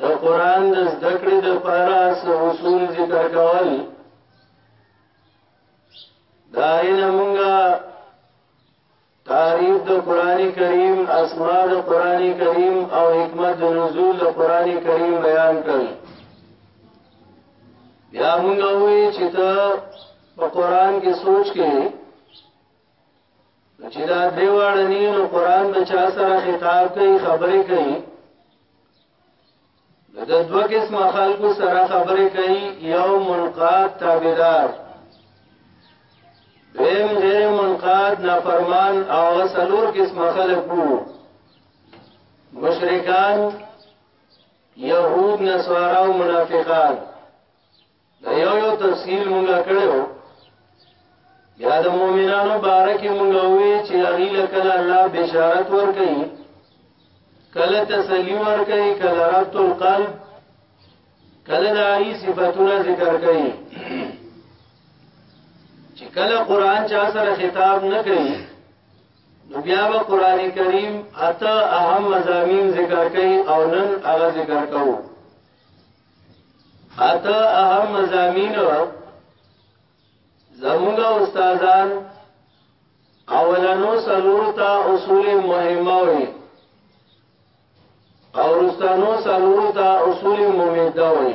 د قران د زده کړې د پاره اصول ذکر کول داین مونږه تعریف د قران کریم اسماء د قران کریم او حکمت د نزول د قران کریم بیان کړل بیا مونږ وی چې ته په قران کې سوچ کې چې دا درې واړه نه نو قران د چا سره خطاب کوي خبرې کوي د دوه قسم خلکو سره خبرې کوي یو منقاد تابعدار دیم غیر منقاد نافرمان او سلور قسم خلک وو مشرکان یهود نصارا او منافقان دا یو یو تفصیل مونږه کړو یا د مؤمنانو باره کې مونږه وی چې هغه لکه الله بشارت ور کوي کله تسلی ور کوي کله رات القلب کله د هغه صفاتونه ذکر کوي چې کله قران چا سره خطاب نه کوي نو بیا به قران کریم اته اهم مزامین ذکر کوي او نن هغه ذکر کوو اته اهم مزامین زمونږ استادان اولنو سلور تا اصول مهمه وي او رستانو سلور تا اصول ممیده وي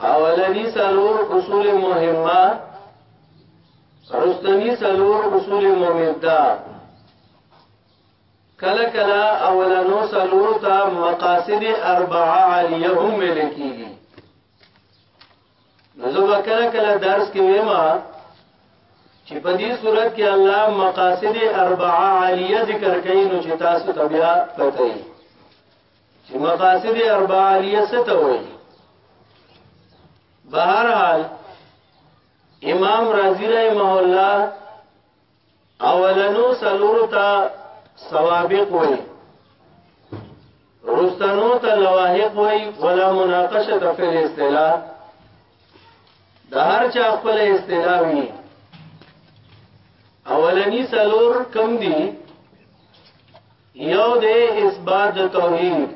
اولنی سلور اصول مهمه رستنی سلور اصول ممیده کله کله اولانو سلور تا مقاصد اربعه علیه هم ویل کیږي نو زه کله کله درس کې وایم چې په دې صورت کې الله مقاصد اربعه علیه ذکر کوي نو چې تاسو ته بیا پته وي چې مقاصد اربعه علیه څه ته وایي بهر حال امام رازی رحمه الله اولنو سلورو ته سوابق وای رستنو ته لواحق وای ولا مناقشه فی الاصطلاح د هر چا خپل اصطلاح وی اولنی سلور کم دی یو دی اثبات د توحید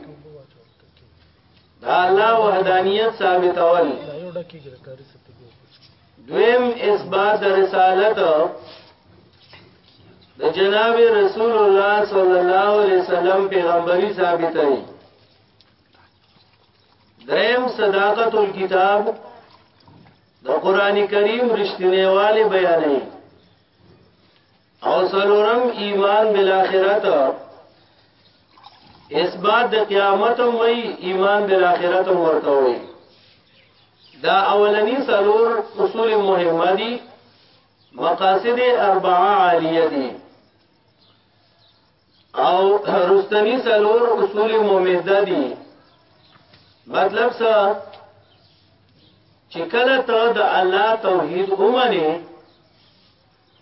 دا الله وحدانیت ثابتول دویم اثبات رسالت د جناب رسول الله صلی الله علیه وسلم پیغمبري ثابت دی دریم صداقت الكتاب د قران کریم رښتینیواله بیانې او سلورم ایمان بالاخرت اثبات د قیامت هم وی ایمان بالاخرت هم ورته وی دا اولنی سلور اصول مهمه دي مقاصد اربعه عالیه دي او رستنی سلور اصول ممیده دي مطلب څه چې کله ته د الله توحید ومنې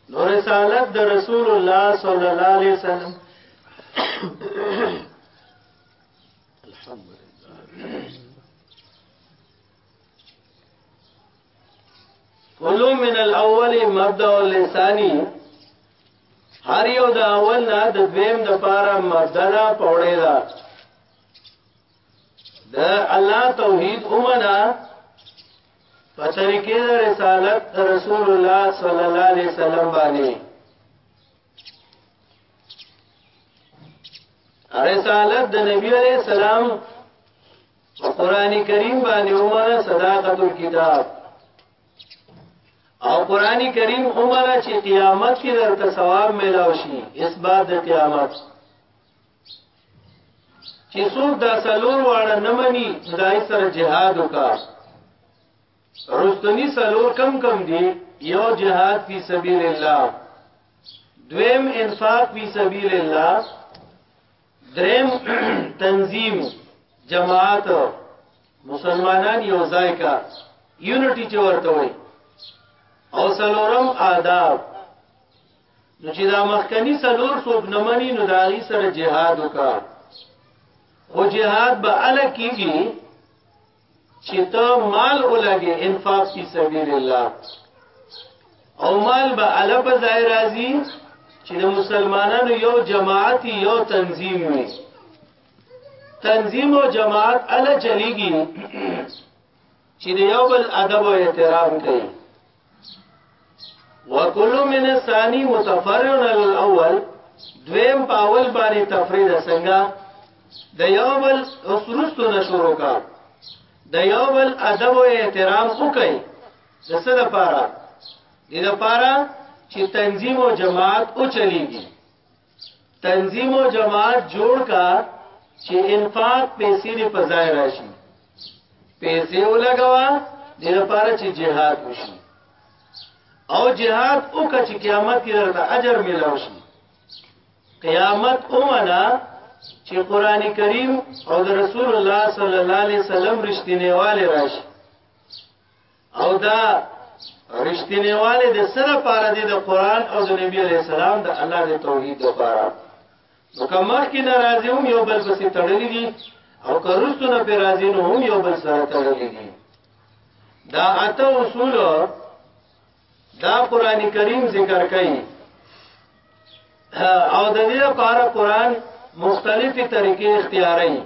نو رسالت د رسول الله صلی الله علیه وسلم کلو من الاول مبدا اللسانی هر یو د اول نه د دویم د پاره مبدا نه پوړې ده د الله توحید اومنا په طریقې د رسالت د رسول الله صلی الله علیه وسلم باندې رسالت د نبی علیہ السلام قرآن کریم باندې عمر صداقت الكتاب او قرآن کریم عمر چې قیامت کې درته ثواب ملاوي شي اثبات د قیامت چې څوک دا سلور واړه نه مني دای سره جهاد وکا رستنی سلور کم کم دی یو جهاد فی سبیل الله دویم انفاق فی سبیل الله دریم تنظیم جماعت مسلمانان یو ځای کا یونټی چې ورته وای او سلورم آداب نو چې دا مخکنی څلور څوک نه مني نو دا غي سره جهاد وکا خو جهاد به ال کیږي چې ته مال ولګي انفاق فی سبیل الله او مال به ال په ځای راځي چې د مسلمانانو یو جماعت یو تنظیم وي تنظیم او جماعت ال چلیږي چې یو بل ادب او احترام کوي وکل من الثاني متفرع على الاول دویم پاول باندې تفرید څنګه د یو بل اسرستو نه شروع کا د یو بل ادب او احترام وکړي د څه لپاره د لپاره چې تنظیم او جماعت او چلیږي تنظیم او جماعت جوړ کا چې انفاق پیسې دې په ځای راشي پیسې ولګوا دې لپاره چې جهاد وشي او جهاد وکړه چې قیامت کې درته اجر ملو شي قیامت اومنا چې قران کریم او د رسول الله صلی الله علیه وسلم رښتینیواله راشي او دا رښتینیواله د سره پاره دی د قران او د نبی علی السلام د الله د توحید لپاره نو کما کې ناراضي هم یو بل پسې تړلې دي او کرستو نه پر راضي نو هم یو بل سره تړلې دي دا اته اصول دا قران کریم ذکر کوي او د دې لپاره قران مختلفې طریقې اختیاري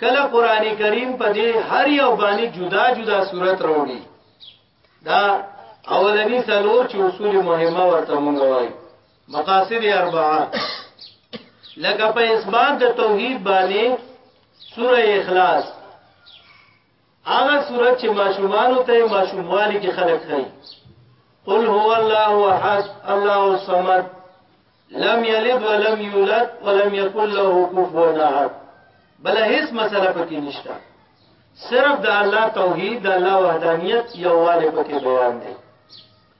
کله قران کریم په دې هر یو باندې جدا جدا صورت راوړي دا اولنی سلور چې اصول مهمه ورته مونږ وایي مقاصد اربعه لکه په اثبات د توحید باندې سوره اخلاص هغه صورت چې ماشومانو ته ماشوموالي کې خلق کوي قل هو الله احد الله الصمد لم يلد ولم يولد ولم يكن له كفوا احد بل هیڅ مسله پکې نشته صرف د الله توحید د الله وحدانیت یو والي پکې بیان دی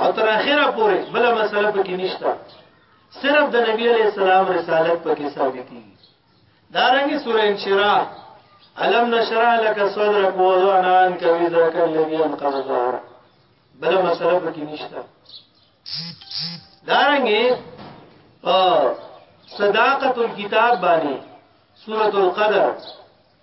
او تر اخره پورې بل مسله پکې نشته صرف د نبی علی السلام رسالت پکې ثابتي دا رنګي سورې انشراح الم نشرع لك صدرك ووضعنا عنك وزرك الذي انقض ظهرك بل مسله پکې نشته دارنګي صداقت الكتاب باندې سورۃ القدر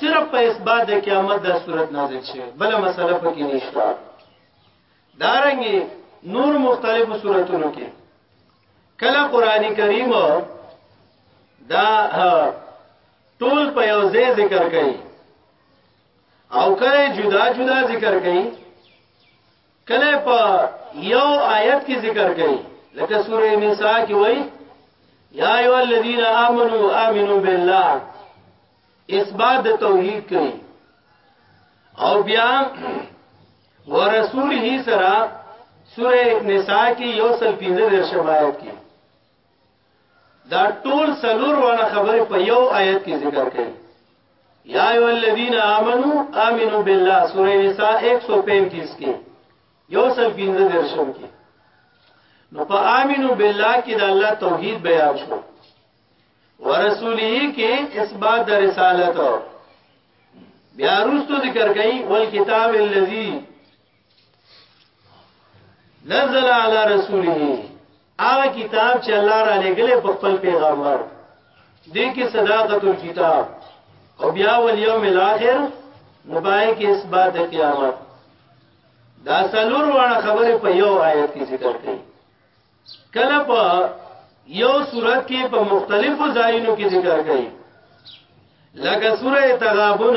صرف په اثبات د قیامت د صورت نازل شوی بل مسله پکې نشته دارنګي نور مختلفو صورتونو کې کله قران کریم دا ټول په یو ځای ذکر کړي او کله جدا جدا ذکر کړي کله په یو آیت کې ذکر کړي لکه سوره نساء کې وایي یا ایو الذین آمنو آمنو بالله اثبات توحید کوي او بیا ورسوله سره سوره نساء کې یو سل 15 درشمایت کې دا ټول سلور واړه خبره په یو آیت کې ذکر کړي یا ایو الذین آمنو آمنو بالله سورہ نساء 135 کې یو سل پینځه درشم کې نو په آمنو بالله کې د الله توحید بیان شو ورسوله کې اثبات د رسالت بیا روستو ذکر کړي ول کتاب الذی نزل علی رسوله هغه کتاب چې الله را لګلې په خپل پیغمبر دې کې صداقت الكتاب او بیا ول یوم الاخر نبای کې اثبات قیامت دا سلور واړه خبره په یو آیت کې ذکر کړي کله په یو صورت کې په مختلفو ځایونو کې ذکر کړي لکه سوره تغابن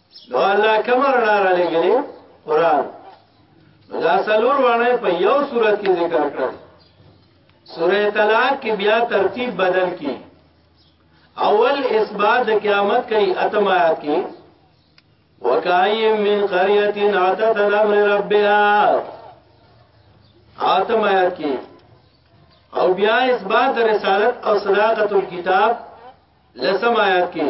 نو الله کوم رڼا را لګلې قران دا سلور وانه په یو صورت کې ذکر کړ سوره طلاق کې بیا ترتیب بدل کی اول اثبات قیامت کوي اتم آیات کې وکای من قريه عتت الامر ربها اتم آیات کې او بیا اثبات رسالت او صداقت الكتاب لسم آیات کې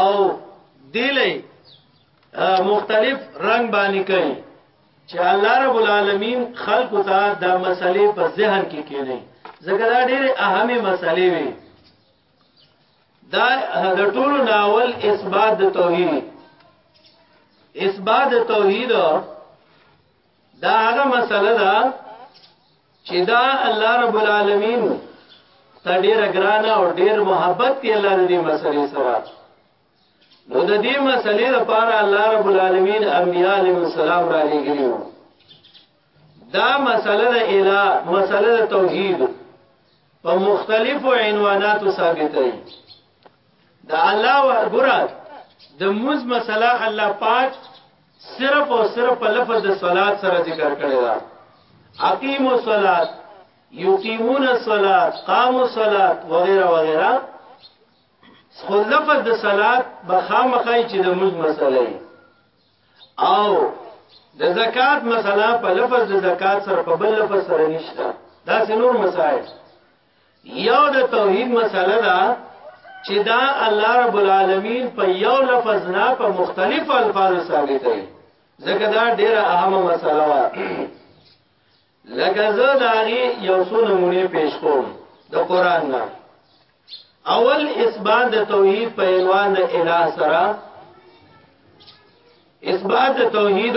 او دیلې مختلف رنگ باندې کوي چې الله رب العالمین خلق ته د مسلې په ذهن کې کېږي ځکه دا ډېره اهمه مسلې وي دا د ټولو ناول اثبات د توحید اثبات د توحید دا هغه مسله ده چې دا الله رب العالمین ته ډیره ګرانه او ډیر محبت دی الله دې مسلې سره نو د دې مسلې لپاره الله رب العالمین انبیاء علیهم السلام را لګیو دا مسله د اله مسله د توحید په مختلفو عنواناتو ثابتې دا الله ګره د موز مسله الله پاک صرف او صرف په لفظ د صلات سره ذکر کړی دا اقیم الصلات یقیمون الصلات قام الصلات وغیرہ وغیرہ خو لفظ د صلات بخامخای چې د موږ مسله او د زکات مسله په لفظ د زکات سره په بل لفظ سره نشته دا نور مسائل یو د توحید مسله ده چې دا الله رب العالمین په یو لفظ نه په مختلف الفاظ ثابت دی ځکه دا ډیره اهمه مسله ده لکه زه دا یو څو نمونه پیش کوم د قران نه اول اثبات د توحید په عنوان د الہ سره اثبات د توحید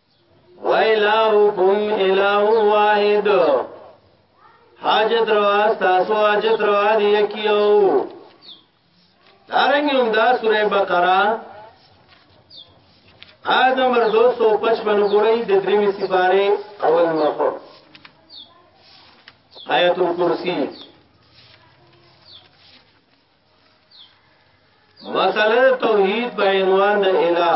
وَإِلَٰهُكُمْ إِلَٰهٌ وَاحِدٌ حاجت روا تاسو حاجت روا دی کیو دارنګ هم دا سوره بقره آیت نمبر 255 ګورئ د دریمې سپاره اول مخه آیت الکرسی مسله توحید په عنوان د الہ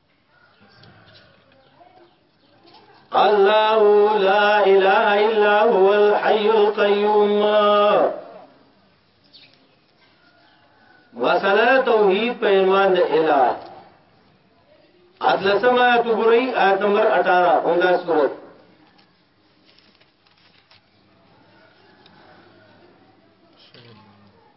الله لا اله الا هو الحي القيوم مسله توحید په ایمان د الہ اتلسم آیت وګورئ آیت نمبر 18 اوندا سورۃ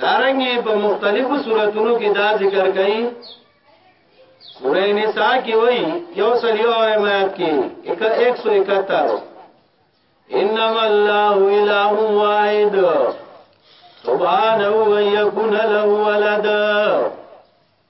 دارنګي په مختلفو صورتونو کې دا ذکر کړي سورې نساء کې وایي یو سل یو آیات کې 171 انما الله اله واحد سبحانه ويكون له ولد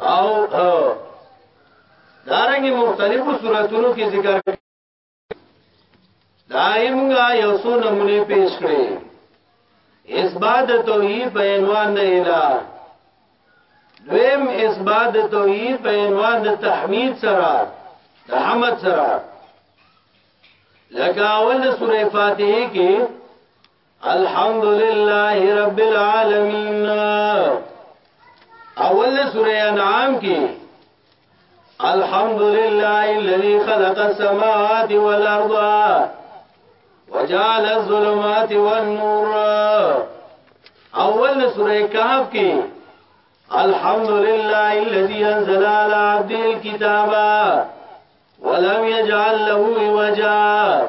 او دارنګه مختلفو صورتونو کې ذکر دایمغه یو څو نمونه پیش کړي اثبات توحید په عنوان د الہ دویم اثبات توحید په عنوان د تحمید سره د حمد سره لکه اول سوره فاتحه کې الحمدلله رب العالمین اول سوره انعام کې الحمد لله الذي خلق السماوات والأرض وجعل الظلمات والنور اول سورة کہف کی الحمد لله الذي انزل على عبده الكتاب ولم يجعل له وجا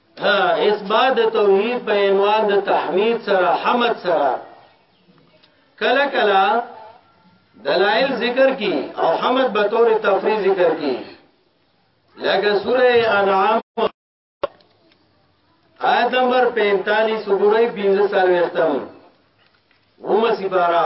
اثبات توحید په عنوان د تحمید سره حمد سره کله کله دلائل ذکر کی او حمد به تور تفریح ذکر کی لکه سوره انعام آیت نمبر 45 وګورئ 15 سال وختم هم سپارا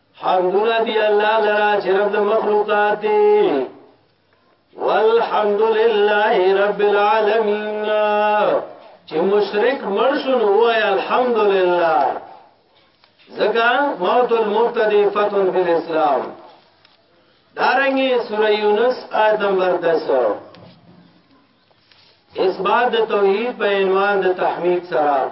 حمدنا دی الله لرا چې رب مخلوقات دی والحمد لله رب العالمین چې مشرک مرشن هو الحمد لله زکا موت المبتدی فتن فی الاسلام دارنگی سورہ یونس آیت نمبر دسو اس بات د توحید په عنوان د تحمید سره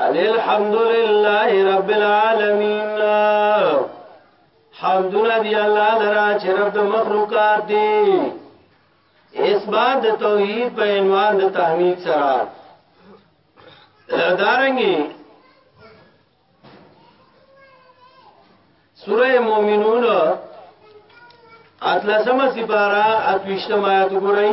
ان الحمد لله رب العالمین حمدنا دی الله لرا چې رب د مخلوقات دی اثبات د توحید په عنوان د تحمید سره دارنګي سوره مومنون اتلسمه سپارا اتوشتم آیات ګورئ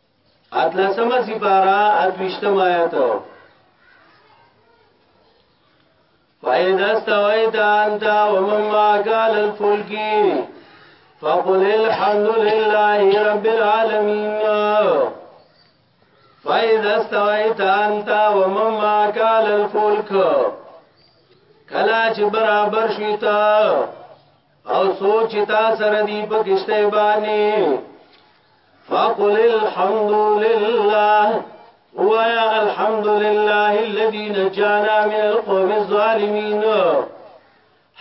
اتلسمه سپارا اتوشتم آیتو فَإِذَا اسْتَوَيْتَ أَنْتَ وَمَنْ مَعَكَ عَلَى الْفُلْكِ فقل الحمد لله رب العالمين فإذا استويت أنت ومن معك على الفلك کلا چې برابر شیتا او سوچ تا سره دی په کشته باندې فقل الحمد لله ويا الحمد لله الذي نجانا من القوم الظالمين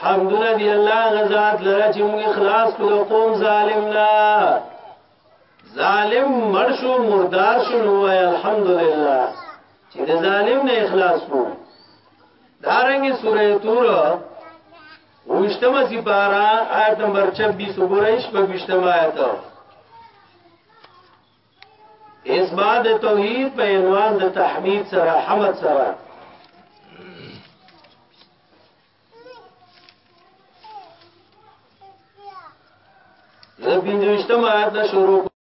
حمد لله الله غزاد لره چې موږ اخلاص کړو قوم ظالمنا ظالم مرشو مردار شو نو وای الحمدلله چې د ظالم نه اخلاص وو دارنګي سورې تور اوویشتمه سپاره آیت نمبر 26 وګورئ شپږویشتمه آیت اثبات توحید په عنوان د تحمید سره حمد سره زبین دوشتم آیت نه شروع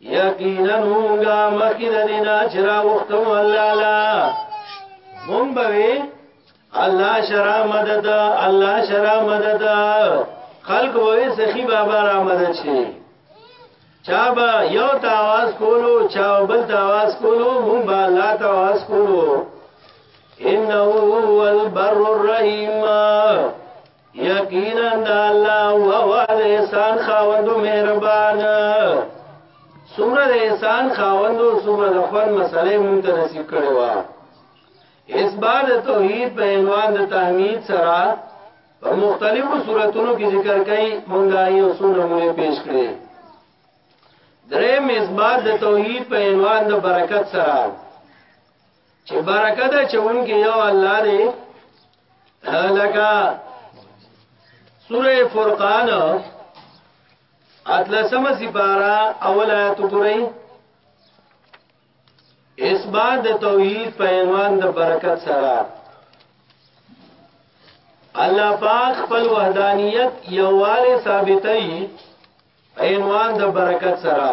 یقینا مونږه مخکې د دینا چې راوختو الله لا مونږ به الله شرا مدد الله شرا مدد خلق وې سخی بابا را مدد شي چا به یو تاواز کولو چا بل تاواز کولو مونږ به الله تاواز کولو انه هو البر الرحیم یقینا د الله او هوا د احسان خاوند مهربان سمره د احسان خاوند او سمره د خپل مسلې مونږ ته نصیب کړو وا اس بعد توحید په عنوان د تحمید سره په مختلفو صورتونو کې ذکر کړي مونږ یې اصول مونږ پیش کړي درې مزباد د توحید په عنوان د برکت سره چې برکت چون کې یو الله دې لکه سوره فرقان اتلسم سپارا اول آیت وګورئ اثبات د توحید په عنوان د برکت سره الله پاک خپل وحدانیت یواله ثابتای عنوان د برکت سره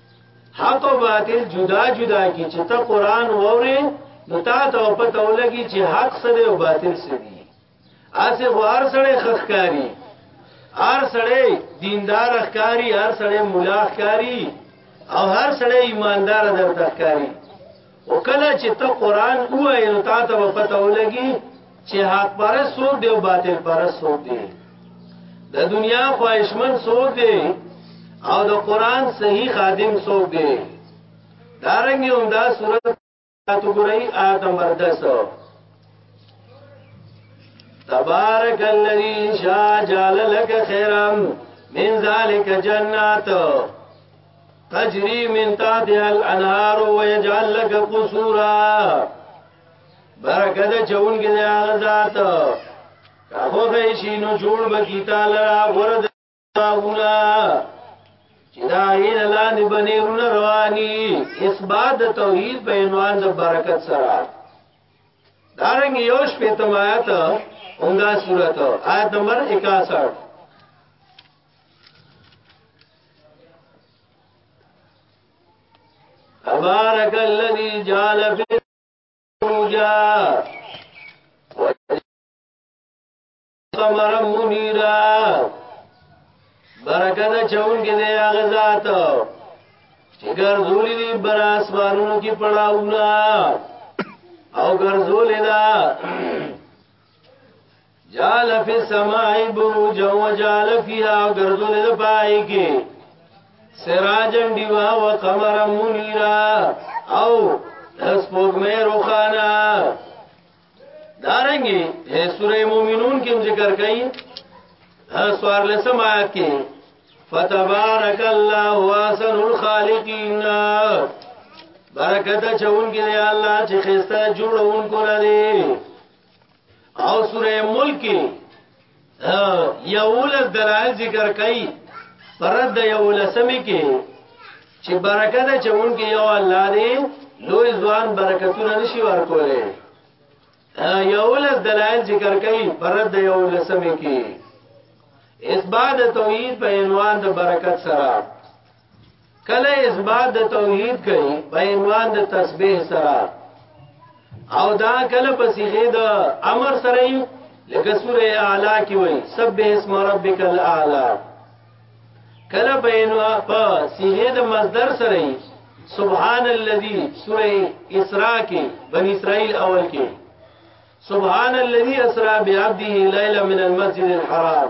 حق او باطل جدا جدا کی چې ته قران ووري نو تا ته پته ولګي چې حق سره او باطل سره دي اسه غوار سره خخکاری هر سره دیندار خکاری هر سره مولا خکاری او هر سره ایماندار درته خکاری او کله چې ته قران وایې نو تا ته به پته ولګي چې حق پرست څوک دی او باطل پرست څوک دی د دنیا خواهشمن څوک دی او د قران صحیح خادم څوک دی دارنګ هم دا صورت تاسو ګورئ آیت نمبر 10 تبارک الذی شاء جعل لك خیرا من ذلك جنات تجری من تحتها الانهار ويجعل لك قصورا برکت چون کې دی هغه ذات هغه به شي نو جوړ بکی تعالی ورد باغونه چې دا یې لاندې باندې رون رواني اثبات توحید په عنوان د برکت سره دارنګ یو شپې تمایت اونګه صورت آیت نمبر 61 تبارك الذي جعل في الرجاء قمر منيرا برکت چون کې دی هغه ذات چې ګرځولې دي بر اسمانونو کې پړاوونه او ګرځولې ده جال فی السماء بروج و جال فیها گردن دپائی کی سراجن دیوا و قمر منیرا او سپوږمۍ روخانا دارنګي سوره مومنون کې ذکر کړي سوار لسم آیات کې فتبارک الله واسن الخالقین برکت چون کې الله چې خسته جوړون کو لري او سوره ملک یولس دلایل ذکر کړي پرد د یولسمې کې چې برکت چون کې یو الله دی لوی ځوان برکتونه نشي ورکولې یولس دلایل ذکر کړي پرد د یولسمې کې اثبات توحید په عنوان د برکت سره کله اثبات د توحید کوي په عنوان د تسبیح سره او دا کله په صيغه د امر سره یې لکه سوره اعلی کې وایي سبح اسم ربک الاعلى کله په عنوان په صيغه د مصدر سره یې سبحان الذي سوره اسراء کې بنی اسرائیل اول کې سبحان الذي اسرا بعبده ليلا من المسجد الحرام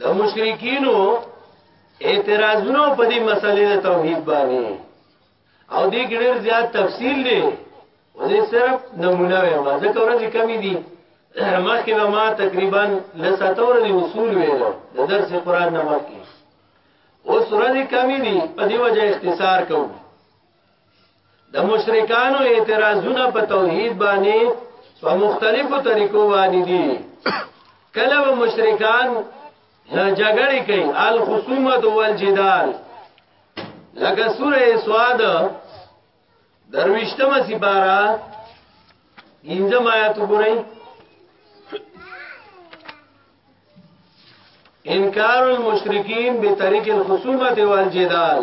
د مشرکینو اعتراضونو په دې مسلې د توحید باندې او دې کې ډېر زیات تفصیل دی او دې صرف نمونه وي ما ځکه ورځې کمی دي مخکې به ما تقریبا لساته ورځې اصول ویل د درس قران نه مخکې اوس ورځې کمی دي په دې وجه اختصار کوم د مشرکانو اعتراضونه په توحید باندې په مختلفو طریقو باندې دي کله به مشرکان جګړه کوي الخصومت والجدال لکه سوره سواد درويشتمه سپارا انځم آیات وګورئ انکار المشرکین بطریق الخصومت والجدال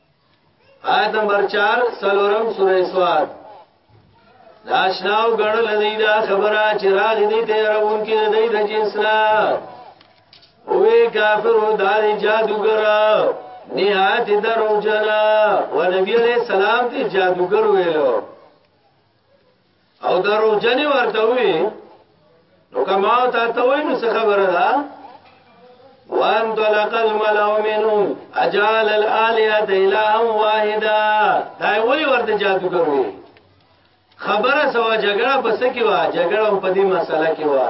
آیت نمبر 4 سلورم سورې سواد داشناو ګړل دی دا خبره چې راغ دي ته راون کې دی د جنسنا اوې کافر و دار جادوګر نهایت درو جنا و نبی علیہ السلام ته جادوګر ویلو او درو جنې ورته وي نو کما تا ته وای نو څه خبره ده وان طلق الملأ منهم اجال الالهه اله واحده دا ولی ورته جادو کوي خبره سوا جګړه پس کې وا جګړه په دې مسله کې وا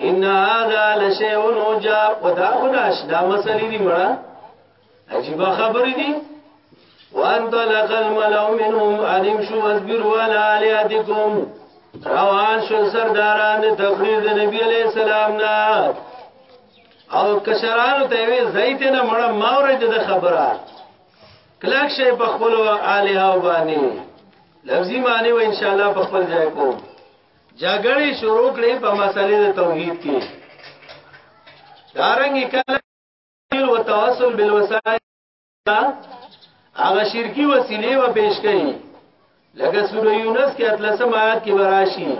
ان هذا لشيء عجاب ودا خداش دا مسلې دي مړه عجیب خبرې دي وان طلق الملو منهم علم شو واصبروا على الهاتكم روان شو سرداران د تقریر د نبی علی السلام نا او کشرانو ته وی زیت نه مړ ماورې د خبره کلاک شی په خپل الها وبانی لفظي معنی و ان شاء الله په خپل ځای کوم جګړې شروع کړې په مسلې د توحید کې دارنګي کله او توسل بالوسائل هغه شرکی وسیله و پیش کړي لکه سوره یونس کې اتلسم آیات کې وراشي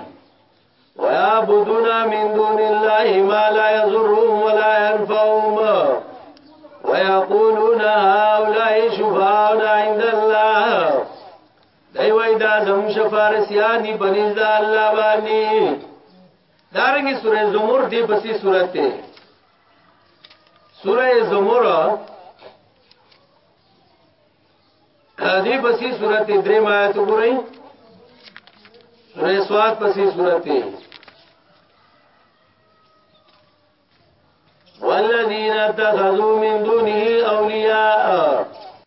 ويعبدون من دون الله ما لا يضرهم ولا ينفعهم ويقولون هؤلاء شفاعنا عند الله دی وای دا زموږ شفارسیان دی بنز د الله باندې دارنګي سوره زمر دی بسې سورته ده سوره زمر دی بسې سورته درې ما ته ګورئ سوره سواد بسې سورته والذین اتخذوا من دونه اولیاء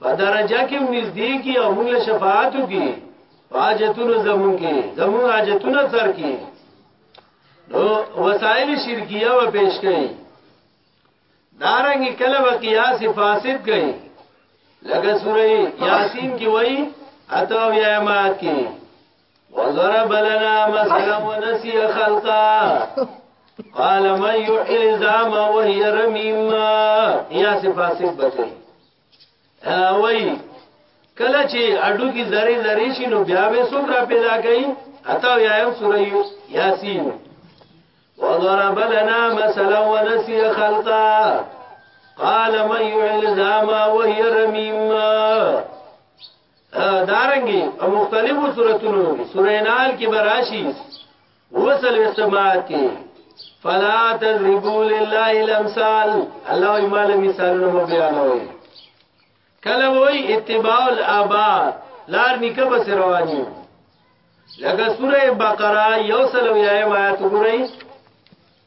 په درجه کې نږدې کی او موږ شفاعت کی حاجتونو زمون کې زمون حاجتونو سر کې نو وسائل شرکیه و پیش کړي دارنګ کله و قیاس فاسد کړي لکه سوره یاسین کې وایي اته یا مات کې وضرب لنا مثلا ونسي خلقا قال من يحيي العظام وهي رميم يا صفاسب بچي وای کله چې اډو کی ذری ذری شي نو بیا به څوک را پیدا کوي اته یا یم سوره یاسین وضرب لنا مثلا ونسي خلقا قال من يعلزاما وهي رميما دارنګي او مختلفو سوراتونو کې سورې نال کې براشي وصل استمات کې فلا تذربوا لله الامثال الله ایمال مثالونه مو بیانوي کله وای اتباع الابا لار نکه بس رواني لکه سوره بقره یو سلو یایم آیات وګورئ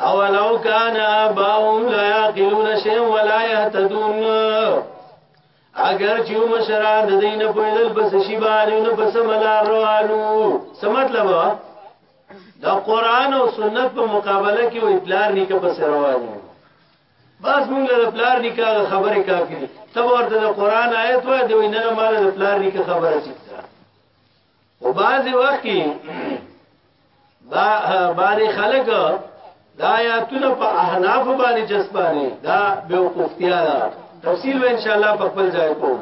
اولو کان اباهم لا یعقلون شیئا ولا یهتدون اگر چې مشران د دین په دل بس شی باندې نو بس ملا روانو څه مطلب د قران او سنت په مقابله کې وې پلار نیکه بس روانو بس موږ له پلار نیکه خبره کافی تب ورته د قران آیت وای دی نه مال د پلار نیکه خبره چیته او بعضی وخت کې دا باندې خلک دا آیاتونه په احناف باندې جسپاري دا بیوقفتیا ده تفصیل به ان شاء الله په خپل ځای کوم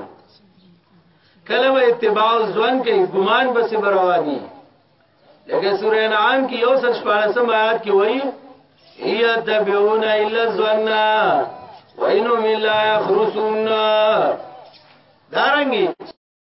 کله به اتباع ځوان کې ګمان به سي برواني لکه سورې انعام کې یو سل شپږم آیات کې وایي هي تبعون الا ظن وانهم لا يخرسون دارنګي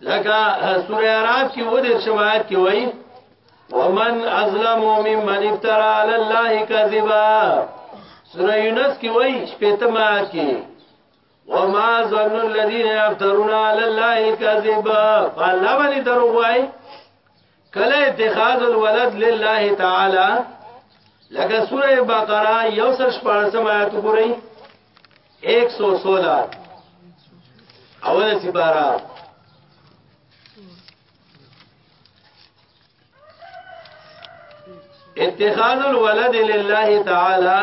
لکه سوره اعراف کې و دې شمایت کې وایي ومن ازلم ممن افترى على الله كذبا سوره یونس کې وایي شپته ما کې وما ظن الذين يفترون على الله الكذب فالله باندې دروغ وایي کله اتخاذ الولد لله تعالی لکه سوره بقره یو سر شپارسم آیت وګورئ 116 اوله سپاره اتخاذ الولد لله تعالی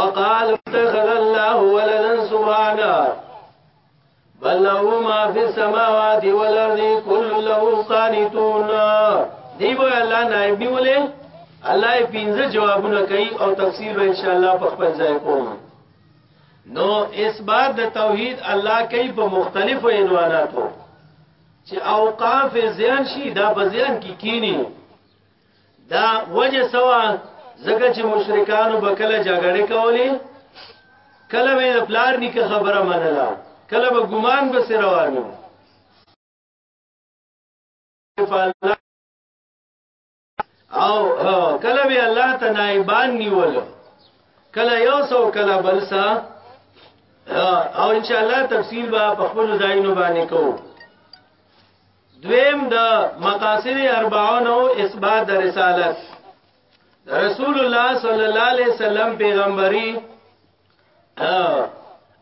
وقال اتخذ الله ولدا سبحانه بل له ما في السماوات والارض كل له قانتون دی به الله نائب نیولې الله پینځه جوابونه کوي او تفسیر به ان شاء الله په خپل ځای کوم نو اثبات د توحید الله کوي په مختلفو عنواناتو چې اوقاف زیان شي دا بزیان کی کینی دا وجه سوا زکه چې مشرکانو به کله جګړه کولی کله به د پلار نیکه خبره منله کله به ګمان به سره روانو او کله به الله ته نائبان نیول کله یو سو کله بل سا او ان شاء الله تفصیل به په خپل ځایونو باندې کوو دویم د مقاصد اربعون او اثبات د رسالت رسول الله صلی الله علیه وسلم پیغمبري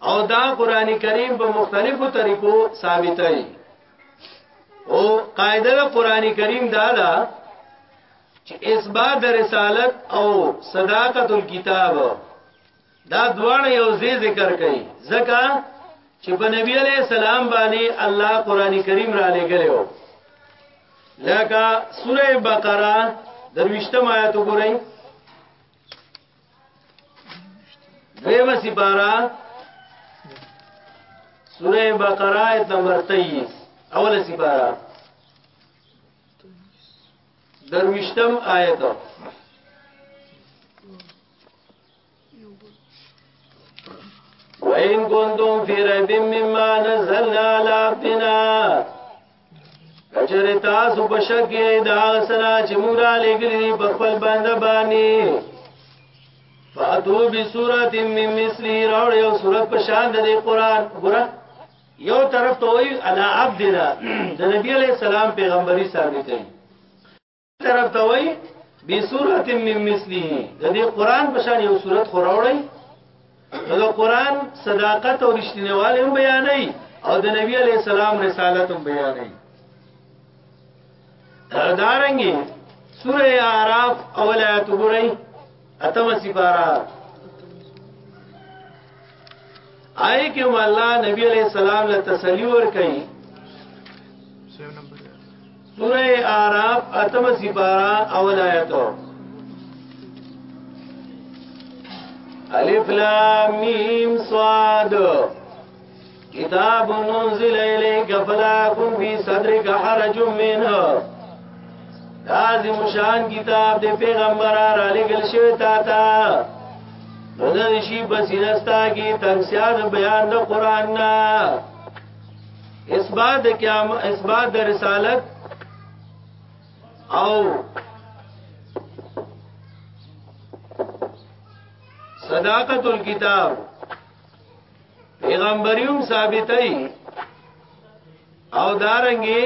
او دا قران کریم په مختلفو طریقو ثابتای او قاعده د قران کریم دا ده چې اثبات د رسالت او صداقت الكتاب دا دواړه یو ځای ذکر کړي ځکه چې په نبی علی السلام باندې الله قران کریم را لګلو لکه سوره بقره درويشتم آیت وګورئ دیمه سپارا سوره بقره آیت نمبر 23 اوله سپارا درويشتم آیت وَإِن كُنتُمْ فِي رَيْبٍ مِّمَّا نَزَّلْنَا عَلَى عَبْدِنَا کچر تاسو په شک کې دا سنا چې موږ را لګلې په خپل باندې باندې فاتو بی سورت من مثلی راوړ یو سورت په شان د قران ګره یو طرف ته وی الا عبدنا د نبی علی السلام پیغمبري ثابت دی طرف ته وای به سورته من مثله د دې قران په شان یو سورته خوراوړی د قران صداقت او رښتینواله هم بیانې او د نبی علی السلام رسالت هم بیانې دارنګي سوره اعراف اول آیت وګورئ اتمه سپاره آئے کہ اللہ نبی علیہ السلام لتسلی ورکئی سوره اعراف اتم سپارا اول آیت الف لام میم صاد کتاب انزل الیک فلا کن فی صدرک حرج منه دازی مشان کتاب دی پیغمبر را لگل شوی تا تا نظر شی بسینستا کی تنسیان بیان دا قرآن نا اثبات قیام اثبات رسالت او صداقت الكتاب پیغمبریم ثابتای او دارنګي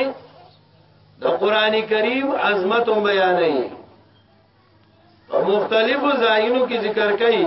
د قران کریم عظمت هم بیانې په مختلفو ځایونو کې ذکر کړي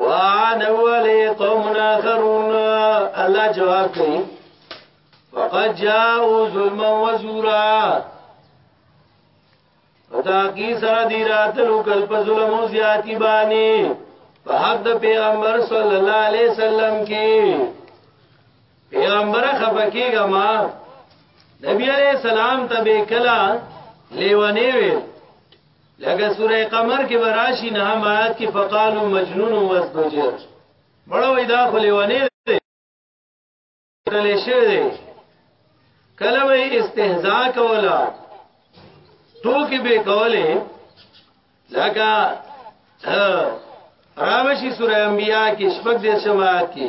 وعن اولی قومنا خرون اللہ جواب کئی وقد جاؤ ظلم و زورا وتاقی سر دی راتلو کل پا ظلم و زیادی بانی په حق د پیغمبر صلی الله علیه وسلم کې پیغمبر خفقېګه ما نبی علیہ السلام ته به کلا لیوانې ویل لکه سوره قمر کې وراشي نه مات کې فقالو مجنون و مزدجر مړه وې دا خلې ونی دی کله شوی دی کله وې استهزاء کولا ټوکی به کولې لکه راوشي سوره انبیاء کې شپږ دې سمات کې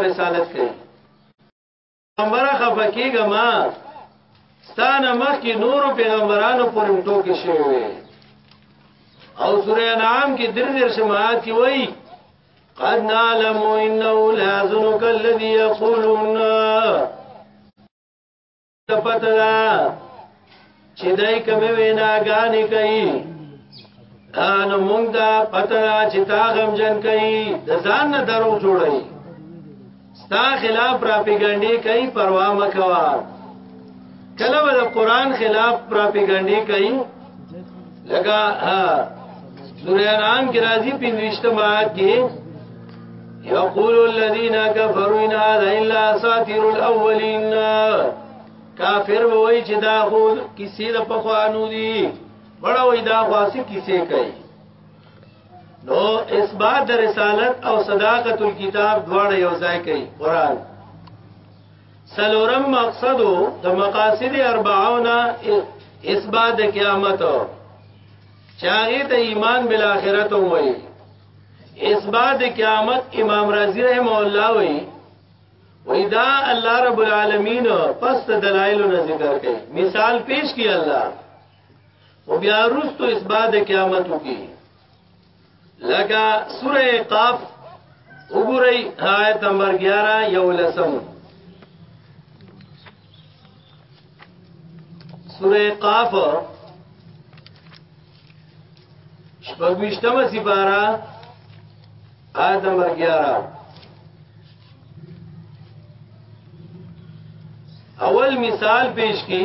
رسالت کوي پیغمبره خفه کېږه ما ستانه مخکې نورو پیغمبرانو پورې ټوکې شوې وې او سوره انعام کې درې دېر شماعت کې وایي قد نعلم انه لازنك الذي يقولون پته دا چې دای کومې وینا غانې کوي ان مونږ دا پته دا چې تا غم جن کوي د ځان نه درو جوړي ستا خلاف پروپاګاندا کوي پروا مکوا کله ول قران خلاف پروپاګاندا کوي لکه سورہ انعام کې راځي په اجتماعات کې یقول الذين كفروا ان هذا الا اساطير الاولين کافر وای چې دا خو کیسې د پخوانو دي بڑا وای دا خاصه کیسې کوي نو اثبات د رسالت او صداقت الكتاب دواړه یو ځای کوي قران سلورم مقصد د مقاصد اربعونا اثبات قیامت چاغی ته ایمان بالآخرت وای اثبات قیامت امام رازی رحم الله وای وای دا الله رب العالمین پس دلایل نه ذکر کړي مثال پیش کی الله او بیا رستو اثبات قیامت کی لکه سوره قاف وګورئ آیت نمبر 11 یو لسم سوره قاف شپږمشتمه سپاره آیت نمبر 11 اول مثال پیش کی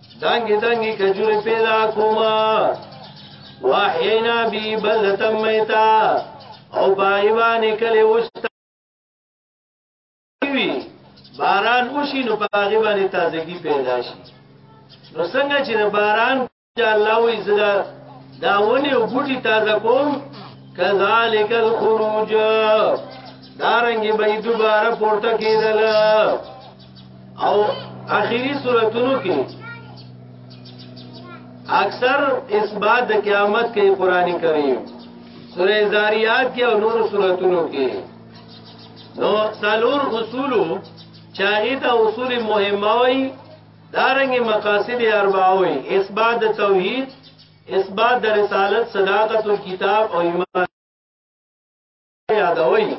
دانګي دانګي کجوري پیدا کوما واحینا بی بلتم میتا او بایوانی کلی وشتا باران وشي نو پاغي باندې تازگی پیدا شي نو څنګه چې باران چې الله وې زړه دا ونی او بوټي تازه کوم کذالک الخروج دارنګي به دوباره پورته کېدل او اخیری صورتونو کې اکثر اثبات د قیامت کې قرآنی کریم سورہ زاریات کې او نور صورتونو کې نو سالور اصولو چاہی تا اصول مهمه وي دارنګ مقاصد اربعه وي اثبات د توحید اثبات د رسالت صداقت الكتاب او ایمان یادوي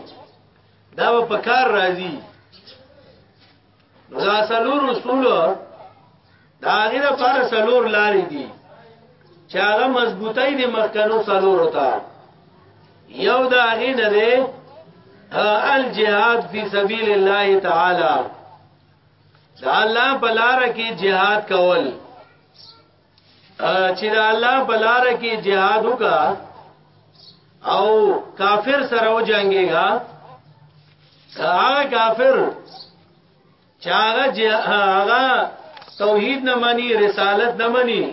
دا په کار راځي دا سلور اصول دا غیره پر سلور لارې دي چې هغه مضبوطی دي مخکنو سلور وتا یو دا غینه ده الجهاد فی سبیل الله تعالی دا الله په لار کې jihad کول چې د الله بلار کې جهاد وکا او کافر سره و جنگيږي هغه کافر چې هغه هغه توحید نه مانی رسالت نه مانی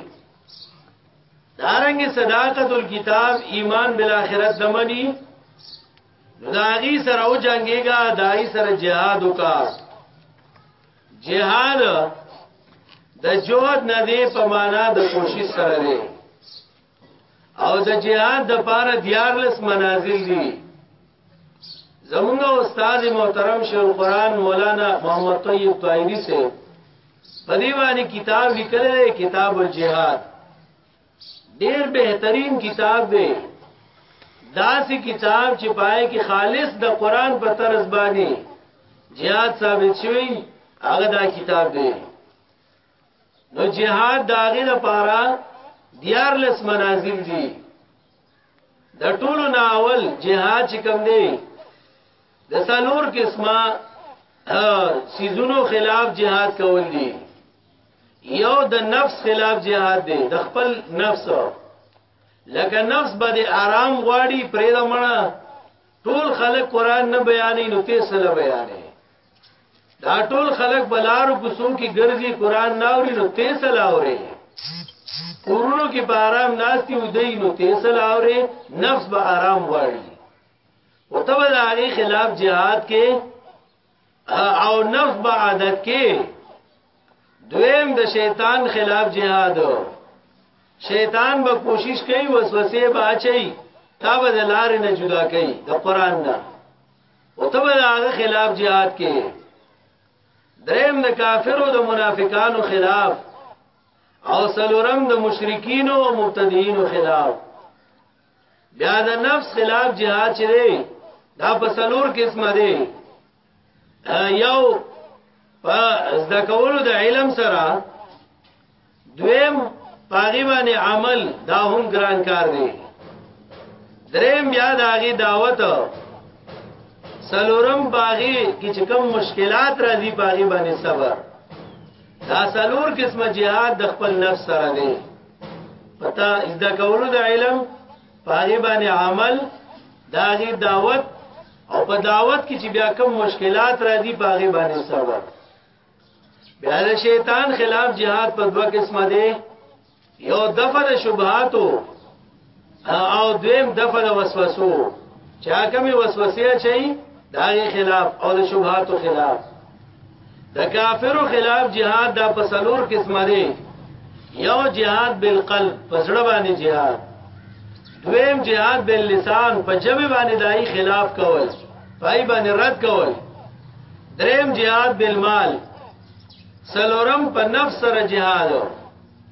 دارنګ صداقت الكتاب ایمان بالاخره نه مانی داغي سره او جنگيګا دای سره جهاد وکا جهاد د جهاد نه دی په معنا د کوشش سره دی او د جهاد د پاره دیارلس منازل دي زمونږ استاد محترم شیخ القرآن مولانا محمد طیب طاهری سے په دې باندې کتاب لیکل کتاب الجهاد ډیر بهترین کتاب دی داسې کتاب چې پای کې خالص د قران په طرز باندې jihad ثابت شوی هغه دا کتاب دی نو jihad داغه لپاره دیار لس منازل دي د ټولو ناول جهاد چې کوم دی د سلور قسمه سیزونو خلاف جهاد کول دي یو د نفس خلاف جهاد دی د خپل نفس لکه نفس به د آرام غواړي پرې د مړه ټول خلک قران نه بیانې نو ته سره بیانې دا ټول خلک بلارو کوسو کې ګرځي قران نه اوري نو ته سره اوري کورونو کې په آرام ناشتي ودی نو ته سره اوري نفس به آرام غواړي او ته به د هغه خلاف jihad کې او نفس با عادت کې دویم د شیطان خلاف جهاد شیطان به کوشش کوي وسوسه به اچي تا به د لارې نه جدا کوي د قران نه او ته به هغه خلاف jihad کې دریم د کافرو د منافقانو خلاف او سلورم د مشرکین او مبتدیین خلاف بیا د نفس خلاف جهاد چې دی دا په سلور قسمه دی یو په زده کولو د علم سره دویم پاغي باندې عمل دا هم ګران کار دی دریم بیا د هغه دعوت سلورم باغی کی چې کوم مشکلات راځي باغی باندې صبر دا سلور قسمه jihad د خپل نفس سره دی پتا زده کولو د علم پاره باندې عمل داغي دعوت او په دعوت کې چې بیا کوم مشکلات راځي پاره باندې صبر بیا د شیطان خلاف jihad په دوه قسمه دی یو دفع د شبهاتو او دویم دفع د وسوسو چا کومې وسوسې اچي داغه خلاف او د شبهاتو خلاف د کافرو خلاف جهاد دا په سلور قسمه دی یو جهاد بالقلب پسړه باندې جهاد دویم جهاد باللسان په جبه باندې دای خلاف کول پای باندې رد کول دریم جهاد بالمال سلورم په نفس سره جهاد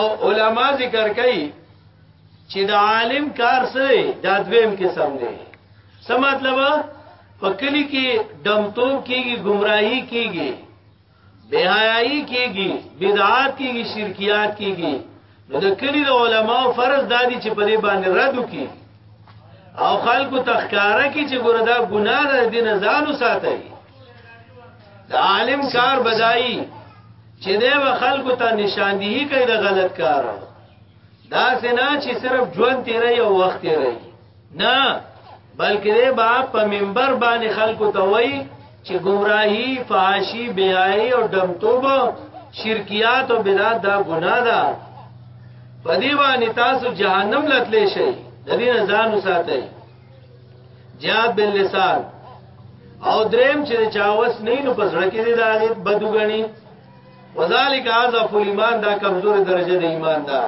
او علما ذکر کوي چې د عالم کار سره دا دویم قسم دی څه مطلب په کلی کې دمتوب کېږي گمراهي کېږي بهایي کېږي بدعات کېږي شرکیات کېږي نو د کلی د علماو فرض دادی چې په دې باندې رد وکړي او خلکو تخکاره کې چې ګوره دا ګناه ده دین ځانو ساتي د عالم کار بدایي چې دی به خلکو ته نشاندهي کوي د غلط کار دا سنا چې صرف ژوند تیرې او وخت تیرې نه بلکې دی به په منبر باندې خلکو ته وایي چې گمراهي فحاشي بیاي او دمتوب شرکیات او بدعت دا ګناه ده په دې باندې تاسو جهنم لتلې شئ د دې نه ځان وساتئ جهاد باللسان او دریم چې چاوس نه نو پس رکې دي دا بدوګنی وذالک اضعف الايمان دا کمزور درجه د ایمان ده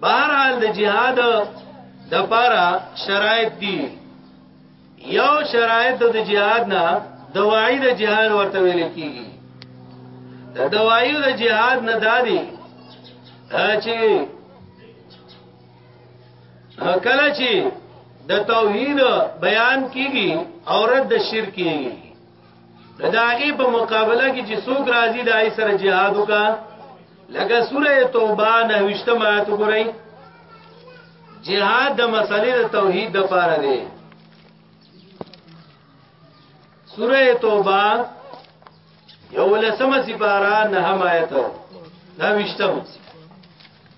بهر حال د جهاد د پاره شرایط دي یو شرایط د جهاد نه دوايي د جهاد ورته ویل کیږي د دوايي د جهاد نه دادي چې کله چې د توحید بیان کیږي او رد شرک کیږي دا هغه په مقابله کې چې څوک راضي د آی سره jihad وکا لکه سوره توبه نه وشتمه ته ګورئ jihad د مسلې د توحید د پاره دی سوره توبه یو لسمه سپاره نه هم آیته دا وشتمه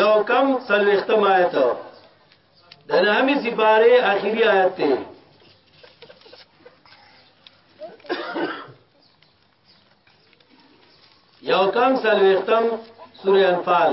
یو کم سلوختم آیت د نهمې سپاره اخیری آیت ته یو کم سلوختم سوره انفال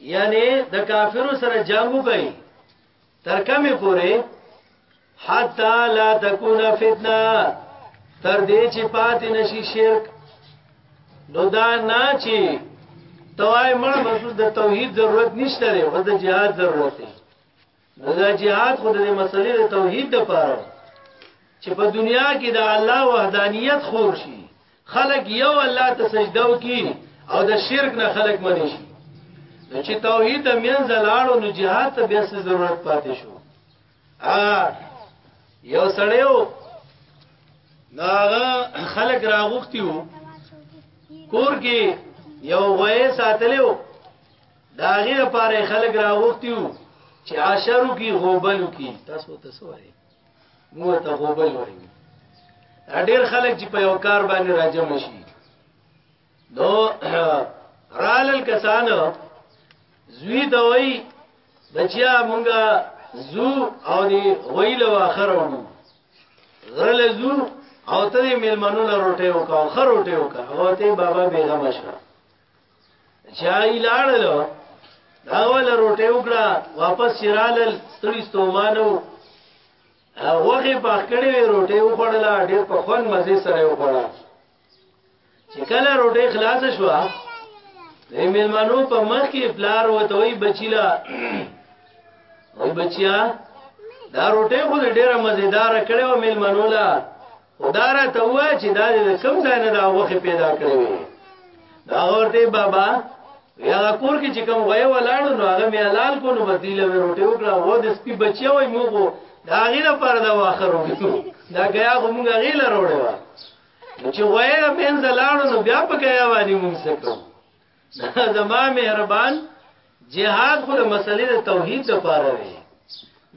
یعنی د کافرو سره جنگ وکړي تر کومه پورې حتا لا تکون فتنه تر دې چې پاتې نشي شرک نو دا نه چې توای مړ بس د توحید ضرورت نشته لري او د جهاد ضرورت دی نو دا جهاد خو د مسلې د توحید د پاره چې په دنیا کې د الله وحدانیت خور شي خلق یو الله ته سجده وکي او د شرک نه خلق منی شي نو چې توحید د مینځ لاړو نو جهاد ته بیا څه ضرورت پاتې شو ا یو سړیو ناغه خلق راغوختیو کور کې یو غوې ساتلو دا غیر لپاره خلک راغوښتیو چې عشرو کې غوبلو کې تاسو ته سوای مو ته غوبل وایي ډېر خلک چې په یو کار باندې راځم شي نو رالل کسان زوی ته وای بچیا مونږه زو او دی ویل واخر وړو غرل زو او ته میلمنو له روټه وکاو خر روټه وکاو او ته بابا بیغمه شوه چای لاړل دا ول روټه وکړه واپس شرال ستړي ستومانو هغه په کړي روټه وخړله ډېر په خون مزه سره وخړه چې کله روټه خلاص شو د میلمانو په مخ کې پلار وته وی بچیلا وی بچیا دا روټه خو ډېره مزیدار کړي او میلمانو لا خدارا ته وای چې دا کم ځای نه دا وخت پیدا کړی وي دا ورته بابا یا کور کې چې کوم غوي ولاړو نو هغه مې حلال کو نو بدیله مې روټي وکړه و د سپي بچي وای موغو دا غیله پر دا واخر وګړو دا غیا خو موږ غیله روړې و چې غوي مې زلاړو نو بیا په غیا باندې موږ سکو زما مهربان جهاد خو د مسلې د توحید لپاره وي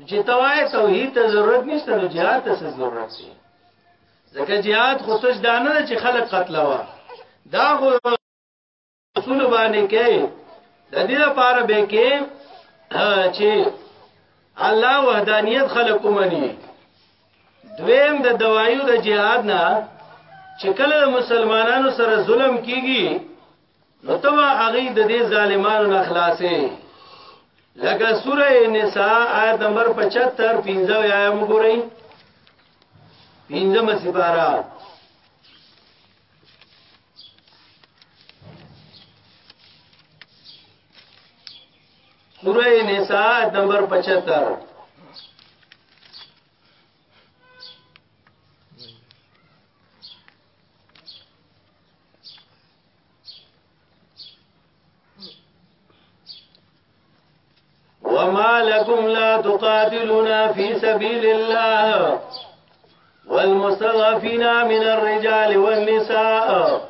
چې توای توحید ته ضرورت نشته نو جهاد ته څه ضرورت دی ځکه جهاد خو تش دانه چې خلک قتلوا دا خو رسول باندې کې د دې لپاره به کې چې الله وحدانیت خلق کومني دویم د دوایو د جهاد نه چې کله مسلمانانو سره ظلم کیږي نو تبا هغه د دې ظالمانو نه خلاصې لکه سوره نساء آیت نمبر 75 15 آیه وګورئ پنځمه سپاره سوره نساء آیت نمبر 75 وما لكم لا تقاتلون في سبيل الله والمستضعفين من الرجال والنساء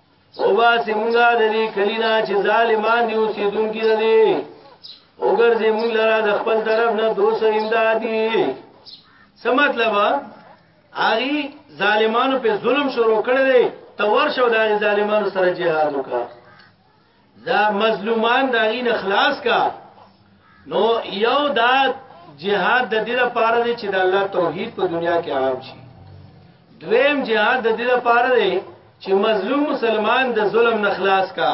او با سیمونگا دا دی کلینا چه ظالمان دیو سیدون کی دا دی اوگر زیمون لرا دا خپل طرف نا دو سو امدادی سمت لبا آغی ظالمانو پہ ظلم شروع کرده دی تور شو دا ظالمانو سر جهاد وکا دا مظلومان دا غین خلاص کا نو یو دا جهاد د دې لپاره دی چې د الله توحید په دنیا کې عام شي دویم جهاد د دې لپاره دی چې مظلوم مسلمان د ظلم نه خلاص کا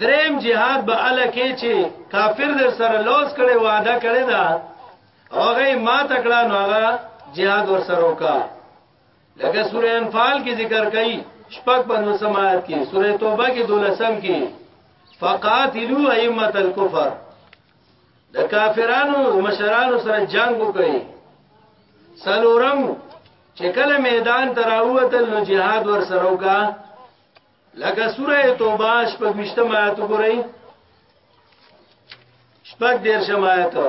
دریم جهاد به اله کې چې کافر در سره لوس کړي وعده کړي دا هغه ما تکړه نو هغه جهاد ور سره وکړه لکه سوره انفال کې ذکر کړي شپږ باندې سمات کې سوره توبه کې دولسم کې فقاتلوا ائمه الكفر د کافرانو مشرانو سره جنگ وکړي سلورم چې کله میدان تراوتل نو jihad ور سره وکا لکه سوره توبه شپږ مشتمه آیات وګورئ شپږ دیر شمایتو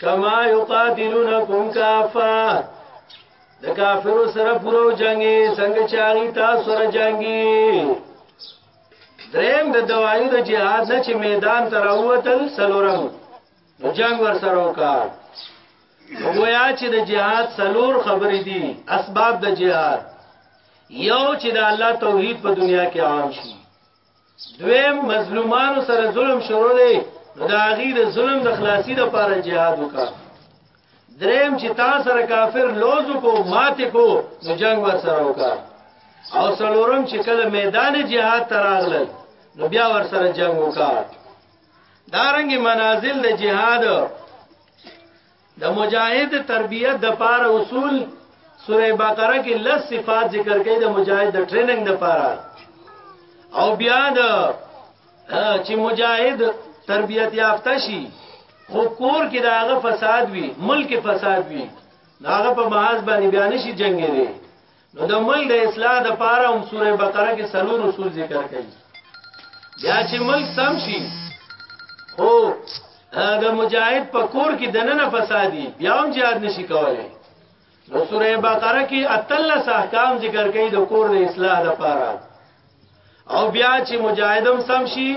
کما یقاتلونکم کافا د کافرو سره پورو جنگي څنګه چاغي تاسو سره جنگي دریم د دوایو د جهاد نه چې میدان ته راوتل سلورم نو جنگ ور سره وکا وګویا چې د جهاد سلور خبرې دي اسباب د جهاد یو چې د الله توحید په دنیا کې عام شي دویم مظلومانو سره ظلم شروع دی نو دا غي د ظلم د خلاصي د پاره jihad وکړه دریم چې تا سره کافر لوزو کو مات کو نو جنگ ور سره وکړه او څلورم چې کله میدان jihad تراغل نو بیا ور سره جنگ وکړه دارنګ منازل د jihad د مجاهد تربیت د پاره اصول سوره بقره کې لس صفات ذکر کړي د مجاهد د ټریننګ د پاره او بیا د چې مجاهد تربیت یافته شي خو کور کې دا هغه فساد وي ملک فساد وي دا هغه په محاذ باندې بیان شي جنگي دي نو د ملک د اصلاح د پاره هم سوره بقره کې سلور اصول ذکر کړي بیا چې ملک سم شي خو د مجاهد په کور کې دننه فسادي بیا هم jihad نشي کولای نو سوره بقره کې اتلس احکام ذکر کړي د کور د اصلاح لپاره او بیا چې مجاهدم سم شي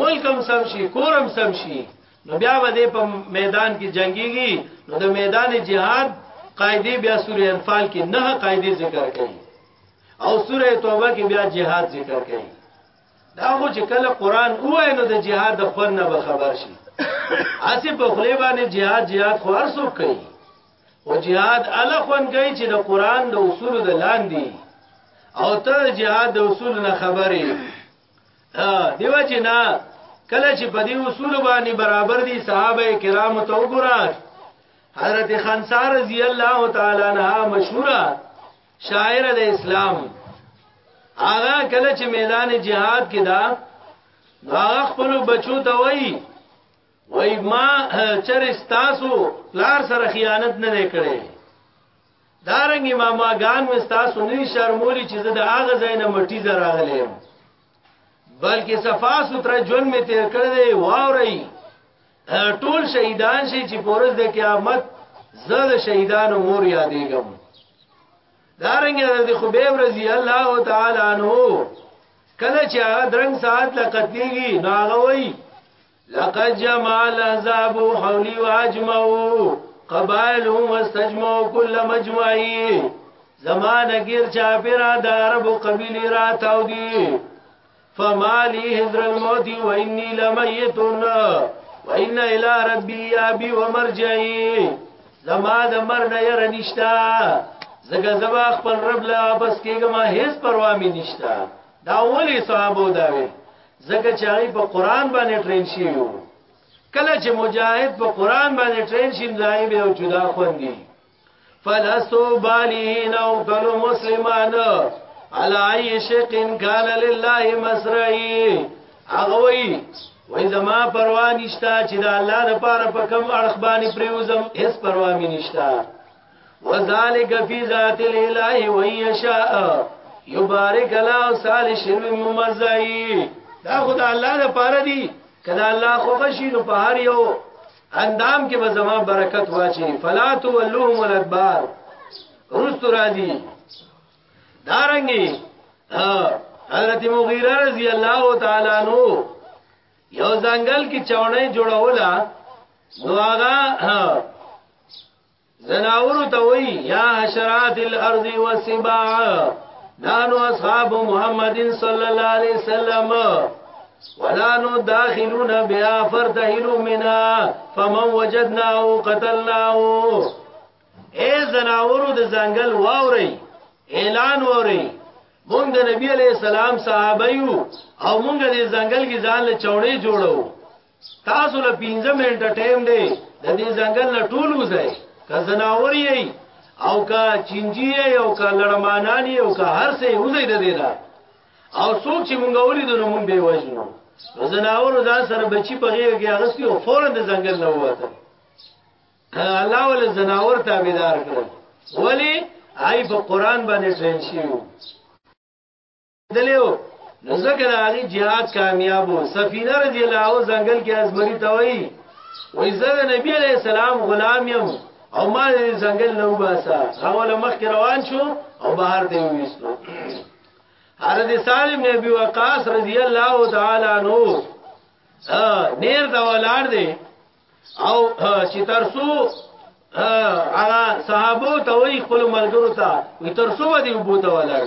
ملکم سم شي کورم سم شي نو بیا به دې په میدان کې جنگيږي نو د میدان جهاد قاعده بیا سورې انفال کې نه قاعده ذکر کوي او سورې توبه کې بیا جهاد ذکر کوي دا خو چې کله قران وای نو د جهاد د خبر نه به خبر شي اسی په خلی باندې jihad jihad خو هر څوک کوي او jihad الا خون کوي چې د قران د اصول د لاندې او ته jihad د اصول نه خبرې دیو جنا کله چې په دې اصول باندې برابر دي صحابه کرام ته وګورئ حضرت خنسار رضی الله تعالی عنها مشهوره شاعر د اسلام هغه کله چې میدان جهاد کې دا هغه خپل بچو ته وایي وای ما چر استاسو لار سره خیانت نه کړي دارنګ ماما ګان مې تاسو نه شرمولي چې زه د هغه ځای نه مټي زراغلې بلکې صفا ستره ژوند مې تیر کړ دی واوري ټول شهیدان شي چې پورز د قیامت زه د شهیدانو مور یادېږم دارنګ د خبیب رضی الله تعالی عنہ کله چې هغه درنګ ساعت لقتېږي ناغوي لقد جمع العذاب حولي واجمعوا قبائلهم واستجمعوا كل مجمعي زمانه غیر چا پیرا د عرب قبیله راتاو دي فما لي حذر الموت واني لميت وان الى ربي ابي ومرجعي زما د مر نه ير نشتا زګه زما خپل رب لا واپس کېږم هیڅ پروا مې نشتا دا اولی صحابو دا وی ځکه چې هغه په قران باندې ټرین شي وو کله چې مجاهد په قران باندې ټرین شي ځای به جدا خوندي فلسو بالین او کل مسلمان علی ای شق کان لله مسرعی هغه وی وای زما پروا نشتا چې د الله لپاره په کم اړخ باندې پریوزم هیڅ پروا مې نشتا وذالک فی ذات الالہ و یشاء یبارک لا سال شرب ممزئی دا خدا الله نه پاره دی کله الله خو غشی نو په هر یو اندام کې به زما برکت واچي فلا تو ولهم الادبار رست راضی دارنګي حضرت مغیره رضی الله تعالی عنہ یو ځنګل کې چاونې جوړولا نو هغه زناورو ته وی یا حشرات الارض والسباع نانو اصحاب محمد صلی الله علیه وسلم ولا نو داخلون بیا فرتهلو منا فمن وجدناه قتلناه اے زناورو د ځنګل واوري اعلان ووري مونږ د نبی علی السلام صحابه یو او مونږ د ځنګل کې ځان له چوڼې جوړو تاسو له 15 منټه ټایم دی د دې ځنګل نه ټول وځي که زناور یې او که چنجي یې او که لړمانان یې او که هر څه یې وځي د دې نه او څوک چې مونږ ولیدو نو مونږ به وژنو زناور ځان سره بچی په غیږ کې اغستی او فورا د ځنګل نه ووته الله ول زناور تابعدار کړ ولی آی په قران باندې ټرین شیو دلیو نو ځکه د هغې جهاد کامیاب و سفینه رضی الله عنه ځنګل کې ازمري ته وایي وایي زه د نبي علیه السلام غلام یم او ما د ځنګل نه وباسه هغه له مخکې روان شو او بهر ته یې وویستو حضرت سالم بن ابي وقاص رضی الله تعالی عنہ نیر دا ولار دی او چې ترسو هغه صحابه ته وی خپل ملګرو ته وی ترسو باندې وبوته ولار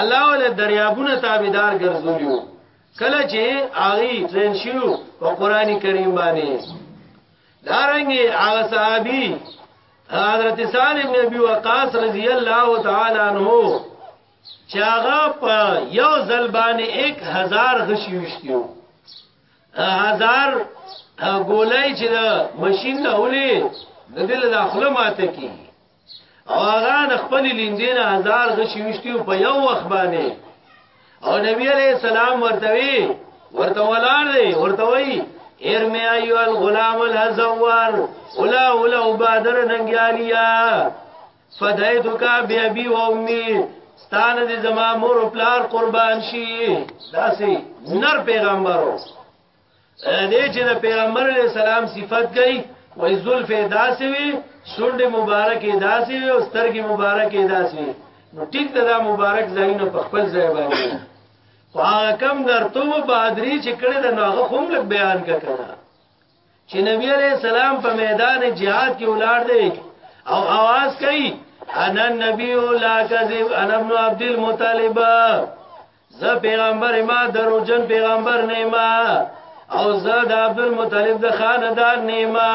الله ول دریابونه تابعدار ګرځولیو کله چې اغي ترین شیو په قران کریم باندې دارنګي هغه صحابي حضرت سعد ابن ابي وقاص رضی الله تعالی عنہ چاغه په یو ځل باندې 1000 غشي وشتیو هزار ګولای چې ماشين نه ولې د دل داخله ماته کی او هغه د خپل لیندین هزار غشي وشتي په یو وخت باندې او نبی علیہ السلام ورته وی ورته ولار دی ورته وی ارمی ایو الغلام الهزوار اولا اولا وبادر ننګیالیا فدایتک بی ابي و امي ستانه دي زما مور او پلار قربان شي داسي نر پیغمبرو دې چې د پیغمبر علی السلام صفت کوي وای زلف داسې وي شونډې مبارکې داسې وي او سترګې مبارکې داسې وي نو ټیک ده دا مبارک ځایونه په خپل ځای باندې خو هغه کم درتوب بهادری چې کړی د ناغه خوم لک بیان کړه چې نبی علیہ السلام په میدان جهاد کې ولاړ دی او आवाज کوي انا النبی لا کذب انا ابن عبد المطلب زه پیغمبر ما دروجن پیغمبر نیما او زه د عبد المطلب د خاندان نیما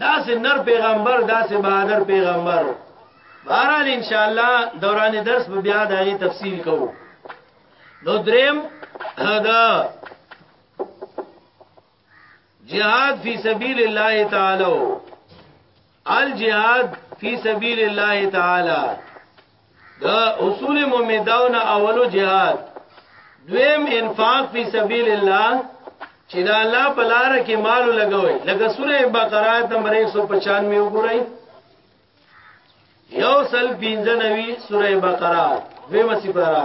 داس نر پیغمبر داس بہادر پیغمبر بہرحال ان شاء الله دوران درس به بیا د غي تفصیل کوو نو دریم دا جهاد فی سبیل الله تعالی الجهاد فی سبیل الله تعالی دا اصول ممیداون اولو جهاد دویم انفاق فی سبیل الله چې دا الله په لار کې مال لګوي لکه سوره بقره نمبر 195 وګورئ یو سل 95 سوره بقره دیمه سپاره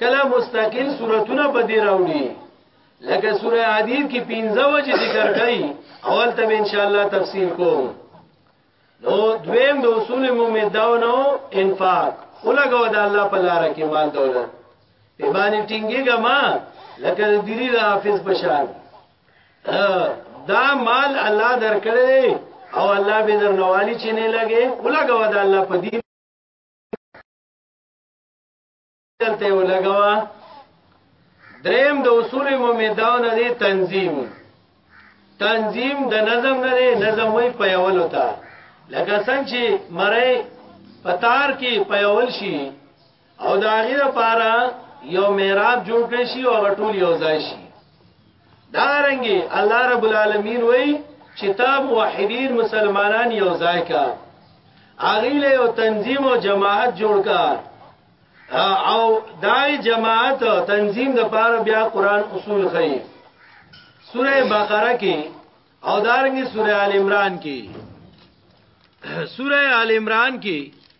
کله مستقل صورتونه بدی راوړي لکه سوره حدید کې 15 وجه ذکر کړي اول ته ان شاء الله تفصیل کوم نو دویم د اصول مومن داو نو انفاق ولګو د الله په لار کې مال دولت په باندې ټینګيګه ما لکه د دلی د حافظ بشار دا مال الله درکړي او الله به درنوالي چینه لګي ولګو د الله په دین ته ولګوا دریم د اصول ممیداو نه دی تنظیم تنظیم د نظم نه دی نظم وی په یول وتا لکه څنګه چې مړی پتار کې په یول شي او دا غیره پارا یو میراب جوړ کړی شي او ټول یو ځای شي دارنګي الله رب العالمین وای چې تا موحدین مسلمانان یو ځای کا اغیله یو تنظیم او جماعت جوړ کا او دای جماعت او تنظیم د پاره بیا قران اصول خي سوره بقره کې او دارنګي سوره ال عمران کې سوره ال عمران کې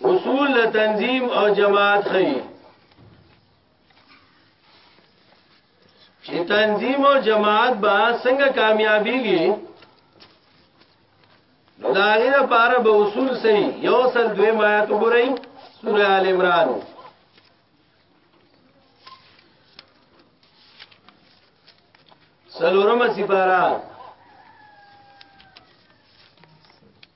اصول تنظیم او جماعت خي چې تنظیم او جماعت به څنګه کامیابیږي دا غیر پاره به اصول سي یو سل دوی آیات وګورئ سورہ آل عمران سلورم سپارہ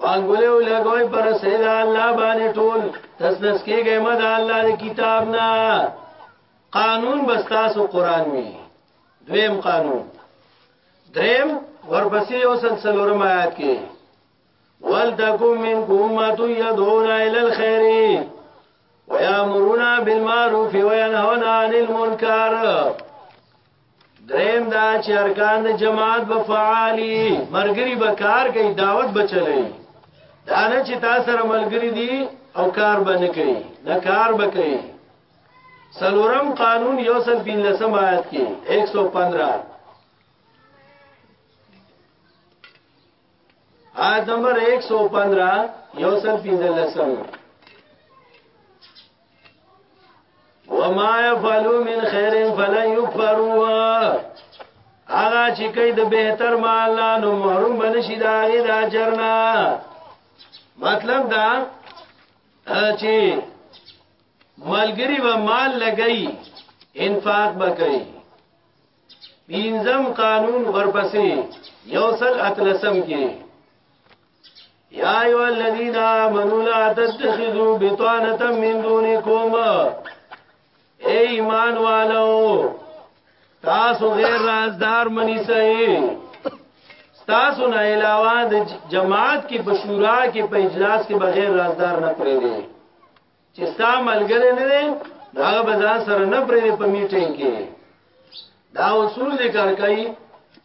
بانګولې ولګوي پر سید الله باندې ټول تسنس کېږي مد الله د کتاب نه قانون بستاسو قران وی دویم قانون دریم ورپسې یو سلسله رم آیات کې ولتکم منکم ما تدعون الى الخير ويامرون بالمعروف وينهون عن المنكر دریم دا چې ارکان د جماعت به فعالی مرګري به کار کوي دعوت به چلوي دا نه چې تاسو سره ملګری دي او کار به نه کوي نه کار به کوي سلورم قانون یو سل بین لسم آیت کې 115 آیت نمبر 115 یو سل پیزلسم وما يفعلوا من خير فلن يكفروه هغه چې کوي د بهتر مال نو محروم بنشي دا غي د اجر نه مطلب دا چې ملګری و مال لګئی انفاق بکئی پینځم قانون ورپسې یو سل اتلسم کې یا ایو الذین آمنوا لا تتخذوا بطانه من دونکم اے ایمان والو تاسو غیر رازدار منی سئ تاسو نه علاوه د جماعت کې بشورا کې په اجلاس کې بغیر رازدار نه پرې دي چې ستا ملګری نه دی هغه به ځان سره نه پرې په میټینګ کې دا اصول ذکر کوي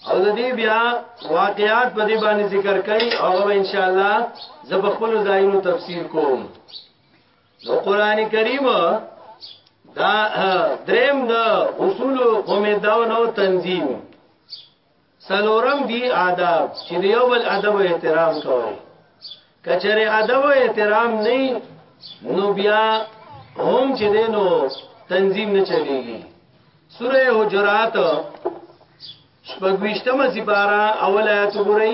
او د دې بیا واقعات په دې باندې ذکر کوي او ان شاء الله زه په خپل ځایونو تفسیر کوم نو قران کریم دا دریم د اصول قومه دا نو تنظیم سلورم دی آداب چې د یو بل ادب او احترام کوي کچره ادب او احترام نه نو بیا هم چې دینو تنظیم نه چلیږي سوره حجرات شپږویشتمه سپاره اول آیت وګورئ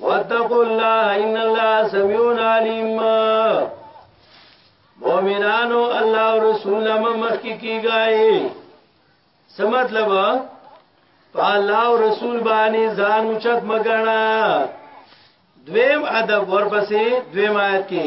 واتقوا الله ان الله سميع عليم مؤمنانو الله او رسول مخ کی کیږي څه مطلب الله او رسول باندې ځان اوچت مګنا دویم ادب ورپسې دویم آیت کې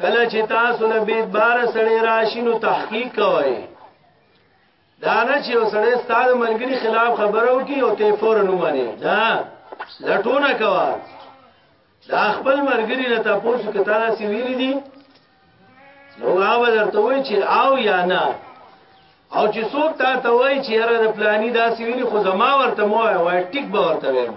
کله چې تاسو له بیت بار سره راشینو تحقیق کوئ دا نه چې وسړی ستاسو ملګری خلاف خبرو کی او ته فورن ومني دا لټونه کوا دا خپل ملګری نه تاسو کته دا سی ویری دي نو هغه درته وای چې او یا نه او چې څوک تا ته وای چې هر د پلاني دا سی ویری خو زما ورته مو وای ټیک به ورته وایم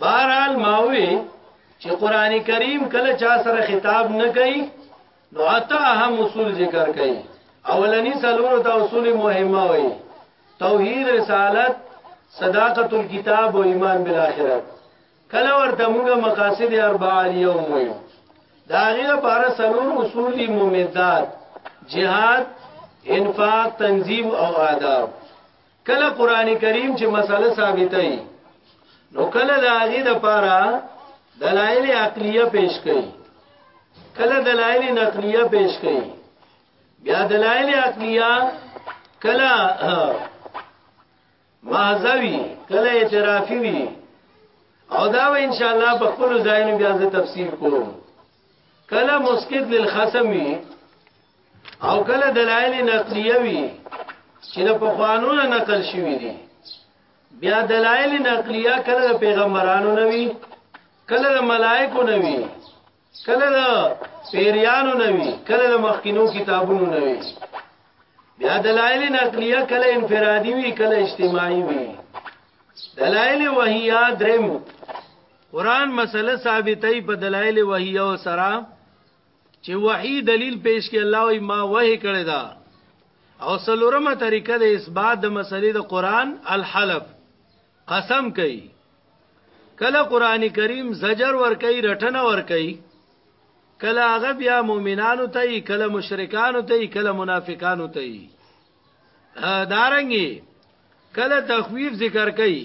بهرحال ماوي چې قران کریم کله چا سره خطاب نه کوي نو اته اهم اصول ذکر کوي اولنی سلور دا اصول مهمه وي توحید رسالت صداقت الكتاب و ایمان بالآخرت کله ورته موږ مقاصد اربعه الیوم وي دا غیر لپاره سلور اصول دي ممدات جهاد انفاق تنظیم او آداب کله قران کریم چې مسله ثابته ای نو کله د هغه د پاره دلایل عقلیه پیش کړي کله دلایل نقلیه پیش کړي بیا دلایل عقلیه کله مازوی کله اعترافي وي او دا و ان شاء الله په خپل ځایونو بیا زه تفسیر کوم کله مسکت للخصم وي او کله دلایل نقلیه وی چې د پخوانو نه نقل شوی دي بیا دلایل نقلیه کله د پیغمبرانو نه وی کله د ملائکو نه وی کله د پیریانو نه وی کله د مخکینو کتابونو نه وی بیا دلایل نقلیه کله انفرادي وی کله اجتماعي وی دلایل وحیه درم قران مسله ثابتې په دلایل وحیه او سره چې وحی دلیل پیش کې الله وی ما وحی کړی دا او سلورمه طریقه د اثبات د مسلې د قران الحلف قسم کوي کله قران کریم زجر ور کوي رټنه ور کوي کله هغه بیا مؤمنانو ته کله مشرکانو ته کله منافقانو ته دارنګي کله تخویف ذکر کوي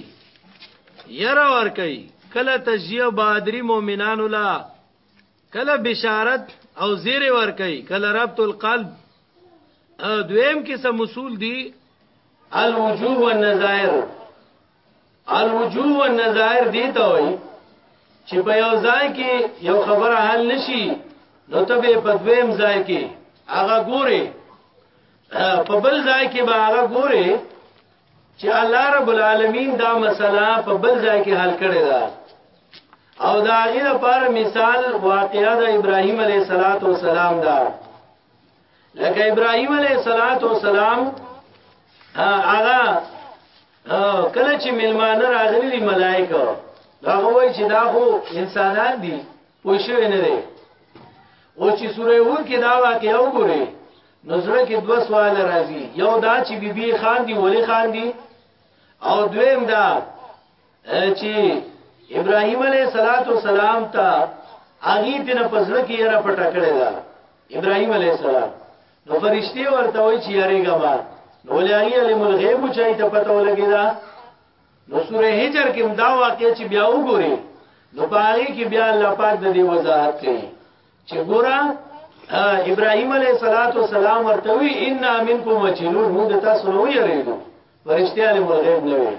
یره ور کوي کله تجزیه بادری مؤمنانو لا کله بشارت او زیر ور کوي کله ربط القلب دویم قسم اصول دي الوجوه والنظائر الوجوه والنظائر دي ته وي چې په یو ځای کې یو خبره حل نشي نو ته به په دویم ځای کې هغه ګوري په بل ځای کې به هغه ګوري چې الله رب العالمین دا مسله په بل ځای کې حل کړې ده او دا غي لپاره مثال واقعا د ابراهیم علیه الصلاۃ والسلام دا لکه ابراهیم علیه الصلاۃ والسلام هغه کله چې ملمانه راغلي ملائکه دا وایي چې دا خو انسانان دي پوه شوی نه دی او چې سوره هود کې دا واقعیا وګوري نو زړه کې دوه سوال راځي یو دا چې بیبي خان دی ولی خان دی او دویم دا چې ابراهیم علیه صلوات و سلام ته اغي دنه پزړه کې یې را پټه کړې ده ابراهیم علیه السلام نو فرشتي ورته وایي چې یاريګه ما نو لایي علم الغیب چای ته پته ولګی دا نو سوره هجر کې دا واقع چې بیا وګوري نو پاره کې بیا الله پاک د دې وضاحت کوي چې ګورا ابراهيم عليه صلوات و سلام ورته وی ان منکم مجنون موږ تاسو نو یریږو فرشتي علی مرغیب نه وي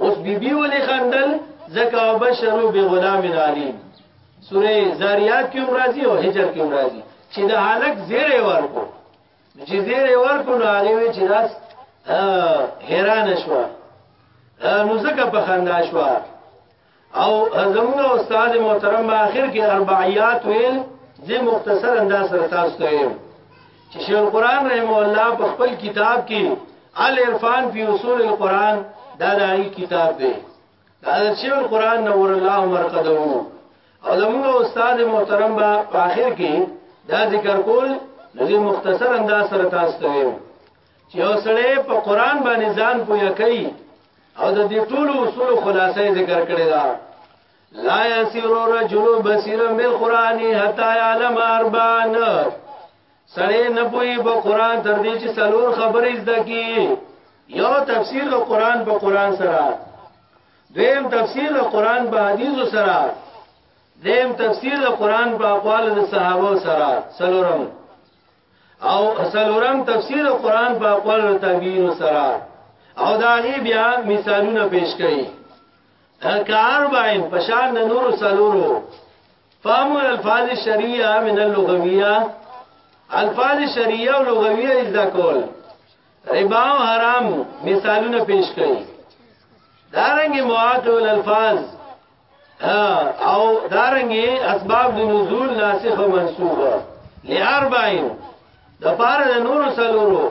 اوس بیبي ولې خندل زکا بشرو به غلام علیم سوره زاریات کې مرضی او هجر کې مرضی چې د حالک زیره ورکو چې زیره ورکو نو هغه وی چې داس حیران شو نو زکه په خندا شو او زموږ استاد محترم په اخر کې اربعیات ویل زه مختصر انداز سره تاسو ته یم چې شیخ القران رحم الله په خپل کتاب کې العرفان فی اصول القران دا دایي کتاب دی دا د شیخ القرآن نور الله مرقده وو او زموږ استاد محترم با په اخر کې دا ذکر کول نو مختصر انداز سره تاسو ته ویم چې یو سړی په قرآن باندې ځان پوهه کوي او د دې ټولو اصول خلاصې ذکر کړی دا لا يسير رجل بصيرا بالقران حتى يعلم اربعا سړی نه پوي په قران تر دې چې سلور خبرې زده کی یو تفسیر د قران په قران سره دیم تفسیر د قران په حدیثو سره دیم تفسیر د قران په اقوال د صحابه سره سلورم او سلورم تفسیر د قران په اقوال د تابعین سره او دا غي بیا مثالونه پیش کړي کارباین پشان نور سلورو فهم الفاظ الشرعیه من اللغویه الفاظ شرعیه او لغویه اجدا کول ربا او حرام مثالونه پیش کړي دارنګ مواد او الفاظ او دارنګ اسباب د نزول ناسخ او منسوخ لاربعین د پاره د نور سلورو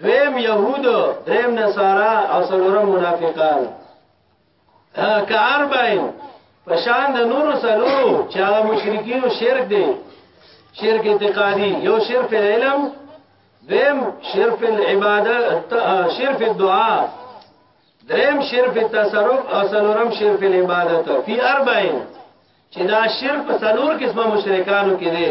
دویم يهود دریم نصارا او څلورم منافقان که اربعین پشان د نور سلورو چې هغه مشرکین او شرک دي شرک اعتقادي یو شرک علم دویم شرک العبادت شرک الدعاء دریم شرک التصرف او څلورم شرک العبادت فی اربعین چې دا شرک په څلور قسمه مشرکانو کې دي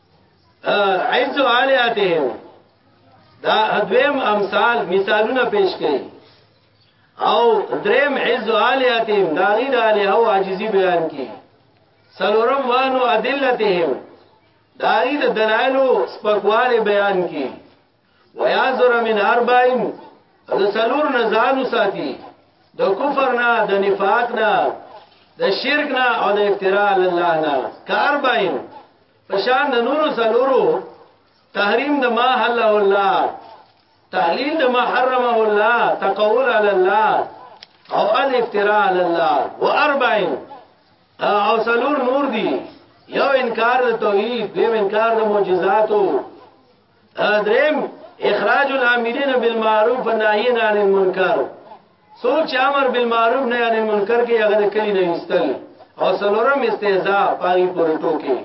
عز عالیاتهم دا دویم امثال مثالونه پیش کړي او دریم عز عالیاتهم دا غي د علی او عاجزی بیان کړي سلورم وانو ادلتهم دا غي د دلایلو سپکواله بیان کړي ویا زر من اربعین د سلور نزان ساتي د کفر نه د نفاق نه د شرک نه او د افتراء الله نه کار باین پشان د نور سلورو تحریم د ما حل الله تحلیل د ما حرمه الله تقول علی الله او الافتراء علی الله و اربعین او سلور نور دی یو انکار د توحید دیم انکار د معجزاتو دریم اخراج العاملین بالمعروف والنهی عن المنکر سوچ امر بالمعروف نه عن المنکر کې هغه کلی نه استل او سلورم استهزاء پای پر ټوکی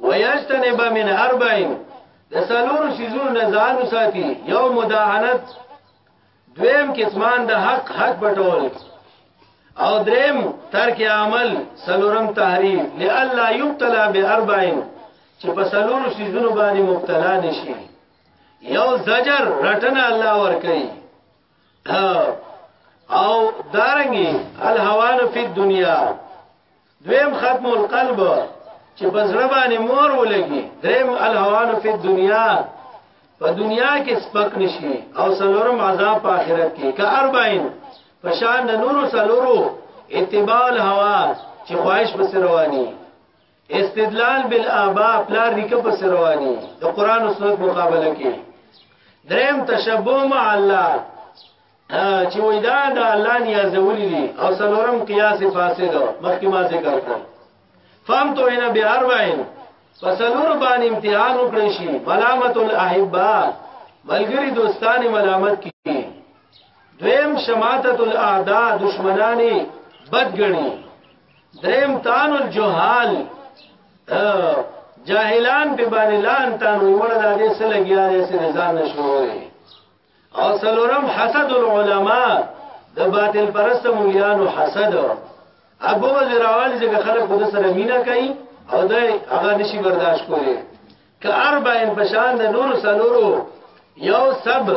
ويجتنب من اربعين د سلور سيزونو نه ځان ساتي یو مداهنت دویم کتمان د حق حق پټول او دریم ترک عمل سلورم تحریف لالا یبتلا باربعین چې په سلور سيزونو باندې مبتلا نشي یو زجر رټنه الله ور کوي او دارنګي الهوان فی الدنیا دویم ختم القلب چې بزړه باندې مور ولګي دریم الهوان فی الدنیا په دنیا کې سپک نشي او سلورم عذاب په آخرت کې که اربعین پشان د نورو سلورو اتباع الهوا چې خواهش پس رواني استدلال بالآباء پلار ریکه پس رواني د قران او سنت مقابله کې دریم تشبوه مع الله چې وای دا د الله نیازولې دي او سلورم قیاس فاسد مخکې ما ذکر کړ فهم تو هنا به اربعین فسلور باندې امتحان وکړي شي ملامت الاحبا ملګری دوستان ملامت کی دویم شماتت الاعداء دشمنانی بدګنی دریم تان الجهال جاهلان په باندې لان تان وړه د دې سره لګیا دي سره ځان نشوي او سلورم حسد العلماء د باطل پرست مولیانو حسد ابو وزیر اول چې خلک خود سره مینا کوي او دا هغه نشي برداشت کولی که اربعین پشان د نور سلورو یو سب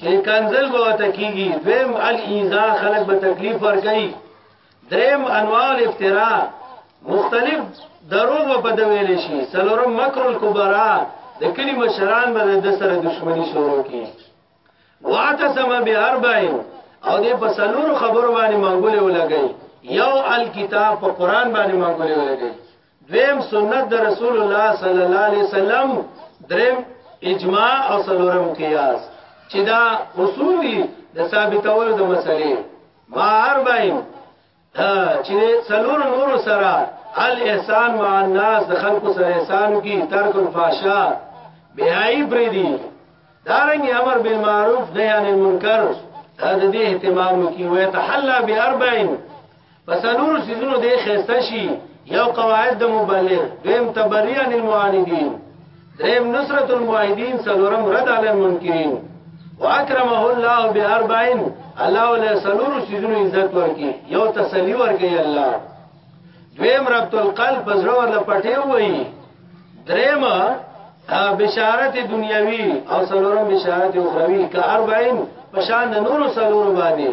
چې کنزل به وته کیږي دویم الیزا خلک به تکلیف ور کوي دریم انواع الافتراء مختلف دروغ په بدویل شي سلورم مکر الکبرا د کلی مشران به د سره دښمنی شروع کی واعتصم باربعین او دې په سلور خبر باندې منګولې ولګي یو الکتاب په قران باندې منګولې ولګي دویم سنت د رسول الله صلی الله علیه وسلم دریم اجماع او سلورم قیاس چې دا اصول دي د ثابتولو د مسلې ما اربعین چې سلور نور سره الاحسان مع الناس د خلق سره احسان کی ترک الفاشا بیاي بریدي دارنګ امر بالمعروف نهی عن المنکر د دې اهتمام کی وې تحلا باربعین پس نور سيزونو دې خسته شي یو قواعد د مبلغ دیم تبری عن المعاندین دریم نصرت المعاهدین سلورم رد علی المنکرین واکرمه الله باربعین الله ولې سلور سيزونو عزت ورکي یو تسلی ورکي الله دویم ربط القلب پزړه ورله پټي وایي دریم بشارت دنیوي او سلورم بشارت اخروی که 40 پشان نور سلور باندې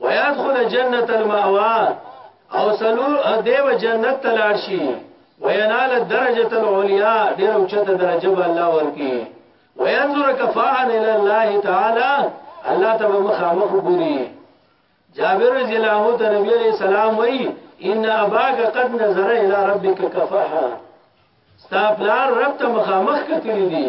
ويدخل جنت المأوا او سلور دیو جنت تلاشی وینال الدرجه العليا ډیر اوچته درجه به الله ورکی وينظر كفاها الى الله تعالی الله ته مخامخ ګوري جابر رضی الله عنه ته نبی عليه السلام وای ان اباك قد نظر الى ربك كفاها ستا پلار رب ته مخامخ کتلی دي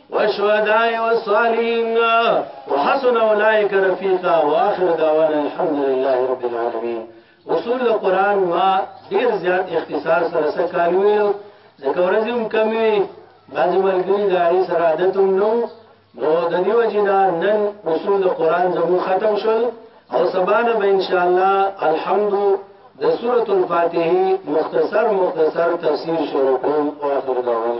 والشهداء والصالحين وحسن اولئك رفيقا واخر دعوانا الحمد لله رب العالمين اصول قران ما ډیر زیات اختصار سره سکالو ځکه ورځم کمی بعضی ملګری د هغې سره عادت هم نو نو د دې وجې نه نن اصول د قرآن زمو ختم شول او سبا نه به انشاءالله الحمد د سورة الفاتحې مختصر مختصر تفسیر شروع کوم او اخر دعوه